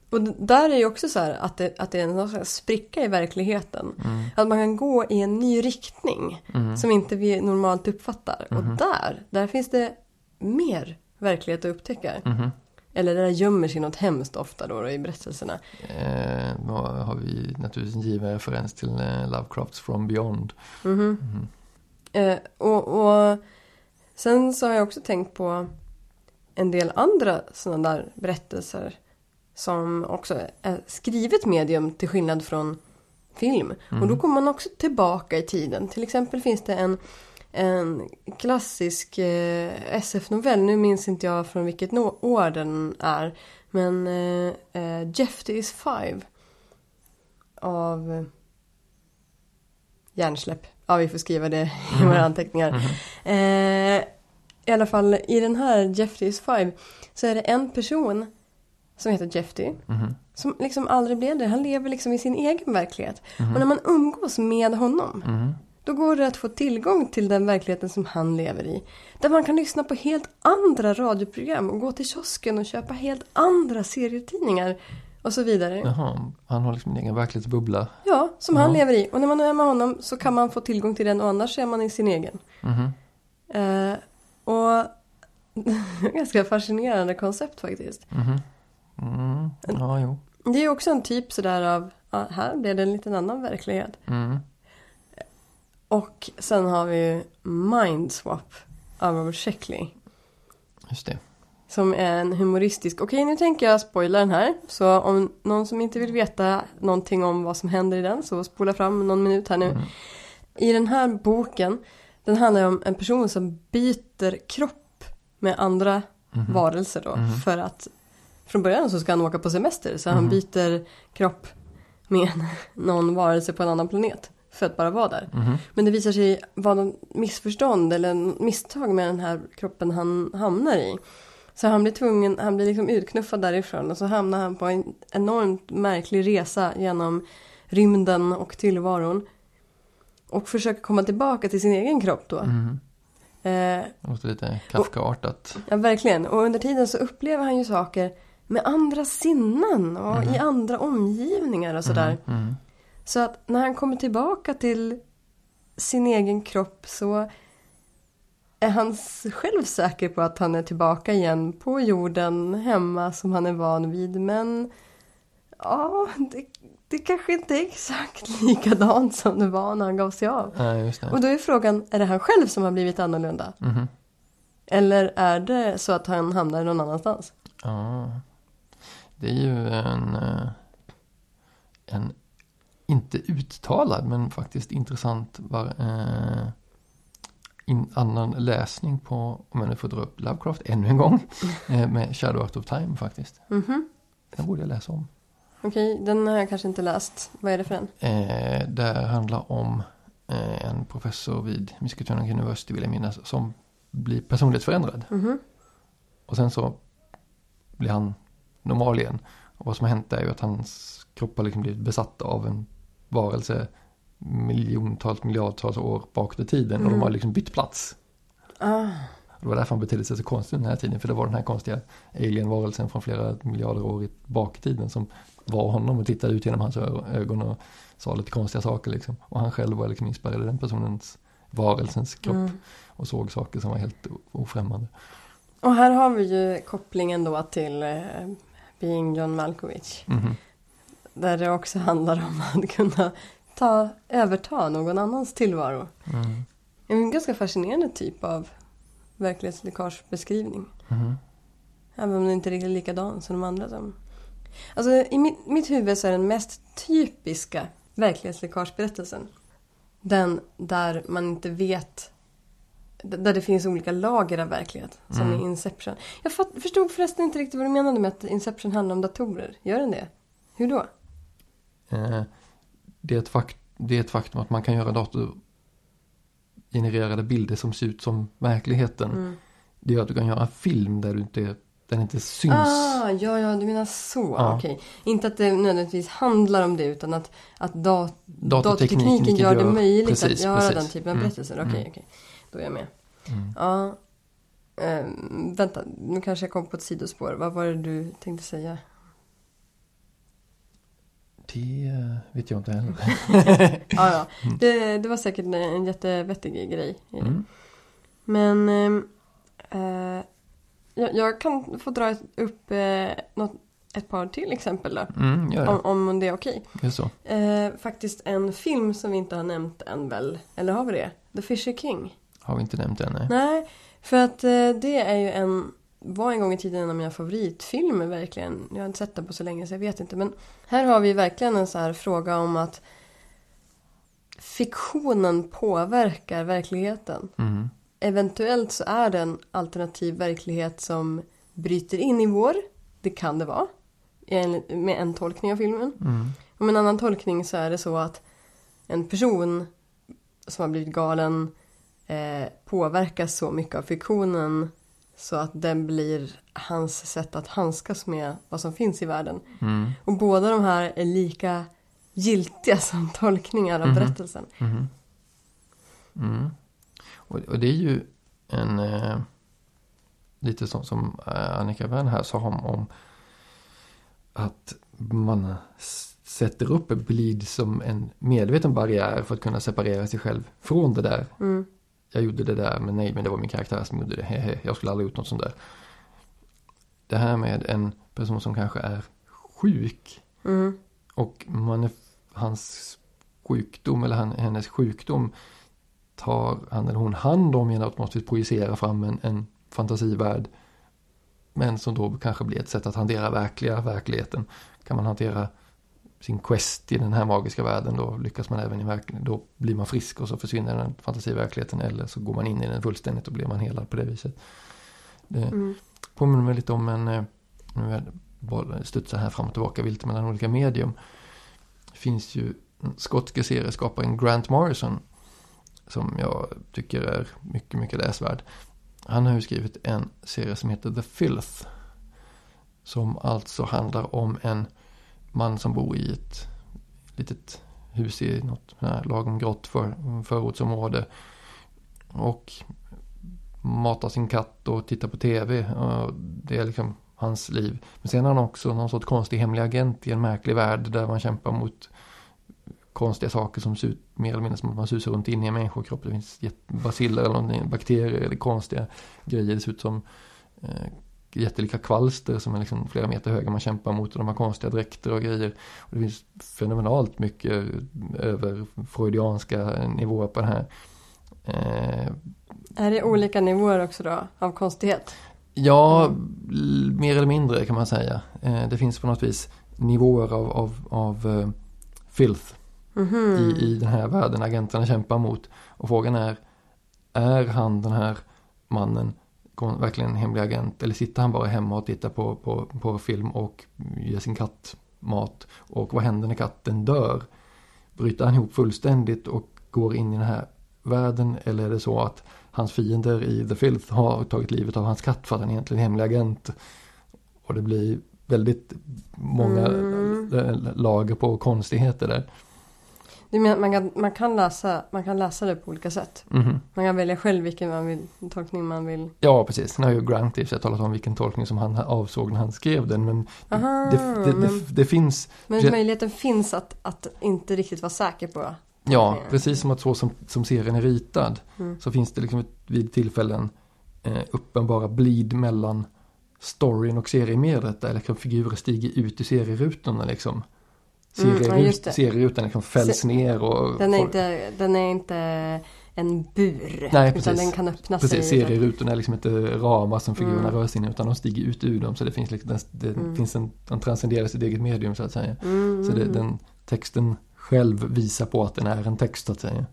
Speaker 1: och där är ju också så här att det, att det är en slags spricka i verkligheten.
Speaker 2: Mm.
Speaker 1: Att man kan gå i en ny riktning
Speaker 2: Mm.
Speaker 1: som inte vi normalt uppfattar. Och
Speaker 2: Mhm.
Speaker 1: där, där finns det mer verklighet att upptäcka. Eller där gömmer sig något hemskt ofta då, då i berättelserna.
Speaker 2: Eh, då har vi naturligtvis en given referens till eh, Lovecrafts From Beyond.
Speaker 1: Mhm.
Speaker 2: Mhm.
Speaker 1: Eh, och, och sen så har jag också tänkt på en del andra sådana där berättelser som också är skrivet medium till skillnad från film. Och då kommer man också tillbaka i tiden. Till exempel finns det en, en klassisk eh, SF-novell, nu minns inte jag från vilket år den är, men eh, eh, Jeff is Five av eh, Hjärnsläpp. Ja, vi får skriva det i våra anteckningar. Eh, I alla fall, i den här Jeffries Five så är det en person som heter Jeffy.
Speaker 2: Mhm.
Speaker 1: Som liksom aldrig blev det. Han lever liksom i sin egen verklighet. Och när man umgås med honom. Då går det att få tillgång till den verkligheten som han lever i. Där man kan lyssna på helt andra radioprogram och gå till kiosken och köpa helt andra serietidningar. Och så vidare.
Speaker 2: Jaha, han har liksom en egen verklighetsbubbla.
Speaker 1: Ja, som han
Speaker 2: Ja.
Speaker 1: lever i. Och när man är med honom så kan man få tillgång till den och annars är man i sin egen.
Speaker 2: Mhm.
Speaker 1: Eh, och ganska fascinerande koncept faktiskt.
Speaker 2: Mhm. Mm. Ja, jo.
Speaker 1: Det är också en typ sådär av, ja, här blev det en liten annan verklighet.
Speaker 2: Mm.
Speaker 1: Och sen har vi ju Mindswap av Robert Sheckley.
Speaker 2: Just det.
Speaker 1: Som är en humoristisk, okej nu tänker jag spoila den här. Så om någon som inte vill veta någonting om vad som händer i den så spola fram någon minut här nu.
Speaker 2: Mm.
Speaker 1: I den här boken, den handlar om en person som byter kropp med andra
Speaker 2: Mhm.
Speaker 1: varelser då.
Speaker 2: Mhm.
Speaker 1: För att från början så ska han åka på semester så han
Speaker 2: Mhm.
Speaker 1: byter kropp med någon varelse på en annan planet. För att bara vara där.
Speaker 2: Mhm.
Speaker 1: Men det visar sig vara någon missförstånd eller misstag med den här kroppen han hamnar i. Så han blir tvungen, han blir liksom utknuffad därifrån och så hamnar han på en enormt märklig resa genom rymden och tillvaron. Och försöker komma tillbaka till sin egen kropp då.
Speaker 2: Mhm.
Speaker 1: Eh,
Speaker 2: låter lite Kafka-artat.
Speaker 1: ja, verkligen. Och under tiden så upplever han ju saker med andra sinnen och i andra omgivningar och sådär.
Speaker 2: Mhm.
Speaker 1: Så att när han kommer tillbaka till sin egen kropp så är han själv säker på att han är tillbaka igen på jorden hemma som han är van vid. Men ja, det, det kanske inte är exakt likadant som det var när han gav sig av.
Speaker 2: Det.
Speaker 1: Och då är frågan, är det han själv som har blivit annorlunda?
Speaker 2: Mhm.
Speaker 1: Eller är det så att han hamnar någon annanstans?
Speaker 2: Ja. Det är ju en, eh, en inte uttalad men faktiskt intressant var, eh, in, annan läsning på, om jag nu får dra upp Lovecraft ännu en gång, eh, med Shadow Out of Time faktiskt.
Speaker 1: Mhm.
Speaker 2: Den borde jag läsa om.
Speaker 1: Okej, den har jag kanske inte läst. Vad är det för en?
Speaker 2: Eh, det handlar om eh, en professor vid Miskatonic University vill jag minnas som blir personlighetsförändrad.
Speaker 1: Mhm.
Speaker 2: Och sen så blir han normal igen. Och vad som har hänt är ju att hans kropp har liksom blivit besatt av en varelse miljontals, miljardtals år bakåt i tiden. Och de
Speaker 1: Mm.
Speaker 2: har liksom bytt plats.
Speaker 1: Ah.
Speaker 2: det var därför han betedde sig så konstigt den här tiden. För det var den här konstiga alien-varelsen från flera miljarder år bak i tiden som var honom och tittade ut genom hans ögon och sa lite konstiga saker liksom. Och han själv var liksom inspirerad i den personens, varelsens kropp. Mm. Och såg saker som var helt ofrämmande.
Speaker 1: Och här har vi ju kopplingen då till eh, Being John Malkovich. Mm -hmm. Där det också handlar om att kunna ta, överta någon annans tillvaro. Mm. En ganska fascinerande typ av verklighetsläckagebeskrivning. Mm. Även om den inte är riktigt likadan som de andra. Som... Alltså, I mitt, mitt huvud så är den mest typiska verklighetsläckageberättelsen den där man inte vet där det finns olika lager av verklighet, som mm. i Inception. Jag förstod förresten inte riktigt vad du menade med att Inception handlar om datorer. Gör den det? Hur då?
Speaker 2: Eh, det, är ett fakt det är ett faktum att man kan göra datorgenererade bilder som ser ut som verkligheten. Mm. Det gör att du kan göra en film där du inte, den inte syns.
Speaker 1: Ah, ja, ja, du menar så. Ja. Okej. Inte att det nödvändigtvis handlar om det utan att, att dat datortekniken gör det möjligt precis, att göra precis. den typen av mm. berättelser. Okej, mm. okej. Då är jag med. Mm. Ja. Ähm, vänta, nu kanske jag kom på ett sidospår. Vad var det du tänkte säga?
Speaker 2: Det vet jag inte heller.
Speaker 1: ja, ja. Mm. Det, det, var säkert en jättevettig grej. Mm. Men äh, jag, jag, kan få dra upp äh, något, ett par till exempel då.
Speaker 2: Mm,
Speaker 1: om, om, det är okej.
Speaker 2: Okay.
Speaker 1: Äh, faktiskt en film som vi inte har nämnt än väl. Eller har vi det? The Fisher King.
Speaker 2: Har vi inte nämnt den? Nej.
Speaker 1: nej för att det är ju en var en gång i tiden en av mina favoritfilmer verkligen. Jag har inte sett den på så länge så jag vet inte. Men här har vi verkligen en så här fråga om att fiktionen påverkar verkligheten. Mm. Eventuellt så är det en alternativ verklighet som bryter in i vår. Det kan det vara. Med en tolkning av filmen. Mm. Och med en annan tolkning så är det så att en person som har blivit galen eh, påverkas så mycket av fiktionen så att den blir hans sätt att handskas med vad som finns i världen. Mm. Och båda de här är lika giltiga som tolkningar av mm. berättelsen.
Speaker 2: Mm. Mm. Och, och, det är ju en eh, lite som, som eh, Annika Wern här sa om, om att man sätter upp blid som en medveten barriär för att kunna separera sig själv från det där. Mm jag gjorde det där, men nej, men det var min karaktär som gjorde det. Hehe, jag skulle aldrig gjort något sånt där. Det här med en person som kanske är sjuk. Mm. Och man hans sjukdom eller han, hennes sjukdom tar han eller hon hand om genom att man projicera fram en, en fantasivärld. Men som då kanske blir ett sätt att hantera verkliga verkligheten. Kan man hantera sin quest i den här magiska världen då lyckas man även i verkligheten. Då blir man frisk och så försvinner den fantasiverkligheten eller så går man in i den fullständigt och blir man helad på det viset. Det mm. påminner mig lite om en, eh, nu studsar här fram och tillbaka vilt mellan olika medium. Det finns ju skotske serieskaparen Grant Morrison som jag tycker är mycket, mycket läsvärd. Han har ju skrivit en serie som heter The Filth. Som alltså handlar om en man som bor i ett litet hus i något lagom grått för, förortsområde. Och matar sin katt och tittar på tv. Och det är liksom hans liv. Men sen har han också någon sorts konstig hemlig agent i en märklig värld där man kämpar mot konstiga saker som ser ut mer eller mindre som att man susar runt inne i en människokropp. Det finns baciller eller bakterier eller konstiga grejer. Det ser ut som eh, jättelika kvalster som är liksom flera meter höga man kämpar mot och de har konstiga dräkter och grejer. Och det finns fenomenalt mycket över freudianska nivåer på det här.
Speaker 1: Eh, är det olika nivåer också då av konstighet?
Speaker 2: Ja, mer eller mindre kan man säga. Eh, det finns på något vis nivåer av, av, av uh, filth mm -hmm. i, i den här världen agenterna kämpar mot. Och frågan är, är han den här mannen verkligen en hemlig agent eller sitter han bara hemma och tittar på, på, på film och ger sin katt mat och vad händer när katten dör? Bryter han ihop fullständigt och går in i den här världen eller är det så att hans fiender i The Filth har tagit livet av hans katt för att han egentligen är hemlig agent? Och det blir väldigt många mm. lager på konstigheter där.
Speaker 1: Du menar, man, kan, man, kan läsa, man kan läsa det på olika sätt?
Speaker 2: Mhm.
Speaker 1: Man kan välja själv vilken man vill, tolkning man vill.
Speaker 2: Ja, precis. Nu har ju Grant i sig talat om vilken tolkning som han avsåg när han skrev den. Men
Speaker 1: Aha,
Speaker 2: det, det, det,
Speaker 1: men,
Speaker 2: det finns,
Speaker 1: men
Speaker 2: det-
Speaker 1: möjligheten finns att, att inte riktigt vara säker på.
Speaker 2: ja, precis som att så som, som serien är ritad
Speaker 1: Mm.
Speaker 2: så finns det liksom vid tillfällen eh, uppenbara blid mellan storyn och seriemediet där liksom figurer stiger ut i serierutorna liksom.
Speaker 1: Mm, ja,
Speaker 2: serierutan liksom fälls
Speaker 1: Se-
Speaker 2: ner och...
Speaker 1: Den är,
Speaker 2: folk-
Speaker 1: inte, den är inte en bur.
Speaker 2: Nej,
Speaker 1: utan den kan öppna
Speaker 2: Precis,
Speaker 1: sig.
Speaker 2: serierutorna är liksom inte ramar som figurerna
Speaker 1: Mm.
Speaker 2: rör sig in i utan de stiger ut ur dem så det finns liksom, det
Speaker 1: Mm.
Speaker 2: finns en, de transcenderar sitt eget medium så att säga.
Speaker 1: Mm,
Speaker 2: Så det,
Speaker 1: mm.
Speaker 2: den texten själv visar på att den är en text så att säga.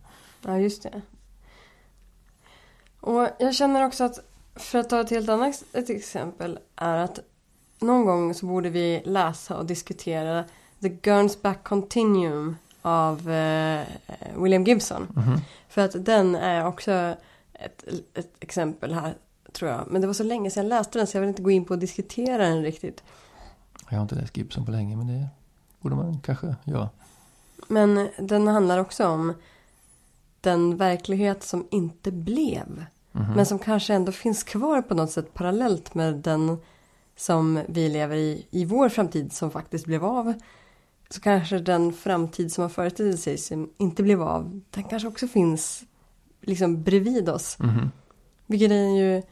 Speaker 1: Ja, just det. Och jag känner också att, för att ta ett helt annat ett exempel, är att någon gång så borde vi läsa och diskutera The Guns Back Continuum av eh, William Gibson.
Speaker 2: Mhm.
Speaker 1: För att den är också ett, ett exempel här, tror jag. Men det var så länge sedan jag läste den så jag vill inte gå in på och diskutera den riktigt.
Speaker 2: Jag har inte läst Gibson på länge men det borde man kanske göra.
Speaker 1: Men den handlar också om den verklighet som inte blev.
Speaker 2: Mhm.
Speaker 1: Men som kanske ändå finns kvar på något sätt parallellt med den som vi lever i, i vår framtid som faktiskt blev av. Så kanske den framtid som har företrätt sig som inte blev av, den kanske också finns liksom bredvid oss.
Speaker 2: Mhm.
Speaker 1: Vilket den ju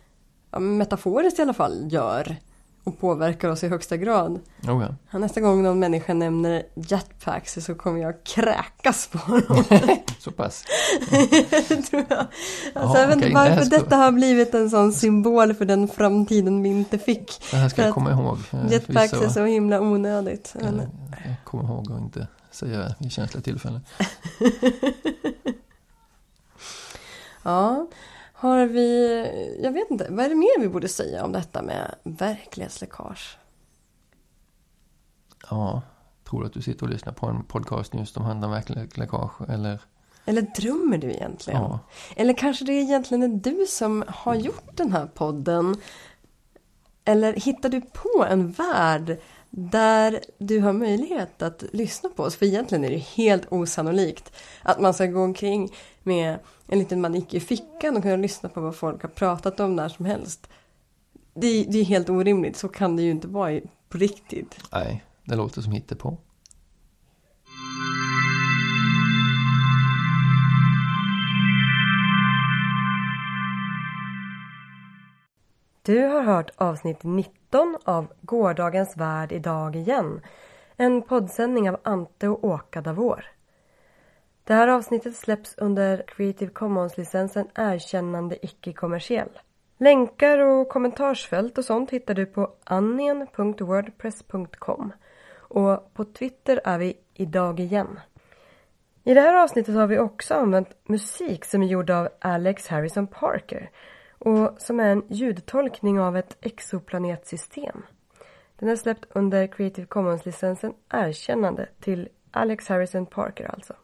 Speaker 1: ja, metaforiskt i alla fall gör och påverkar oss i högsta grad.
Speaker 2: Ja,
Speaker 1: Nästa gång någon människa nämner jetpacks så kommer jag kräkas på dem.
Speaker 2: Så pass.
Speaker 1: tror jag. Alltså,
Speaker 2: Ja,
Speaker 1: jag vet inte varför
Speaker 2: det här ska-
Speaker 1: detta har blivit en sån symbol för den framtiden vi inte fick.
Speaker 2: Det här ska jag komma ihåg. Eh,
Speaker 1: Jetpacks
Speaker 2: förvisso.
Speaker 1: är så himla onödigt. Men,
Speaker 2: Jag kommer ihåg att inte säga vid känsliga tillfällen.
Speaker 1: ja, har vi... Jag vet inte, vad är det mer vi borde säga om detta med verklighetsläckage?
Speaker 2: Ja, tror du att du sitter och lyssnar på en podcast just om handlar om verkligt läckage eller?
Speaker 1: Eller drömmer du egentligen?
Speaker 2: Ja.
Speaker 1: Eller kanske det egentligen är du som har gjort den här podden? Eller hittar du på en värld där du har möjlighet att lyssna på oss? För egentligen är det helt osannolikt att man ska gå omkring med en liten manik i fickan och kunna lyssna på vad folk har pratat om när som helst. Det, är- det är helt orimligt, så kan det ju inte vara på riktigt.
Speaker 2: Nej, det låter som hittepå.
Speaker 1: Du har hört avsnitt 19 av Gårdagens värld idag igen. En poddsändning av Ante och Åka Davor. Det här avsnittet släpps under Creative Commons-licensen Erkännande icke-kommersiell. Länkar och kommentarsfält och sånt hittar du på annien.wordpress.com. Och på Twitter är vi idag igen. I det här avsnittet har vi också använt musik som är gjord av Alex Harrison Parker och som är en ljudtolkning av ett exoplanetsystem. Den är släppt under Creative Commons-licensen Erkännande till Alex Harrison Parker alltså.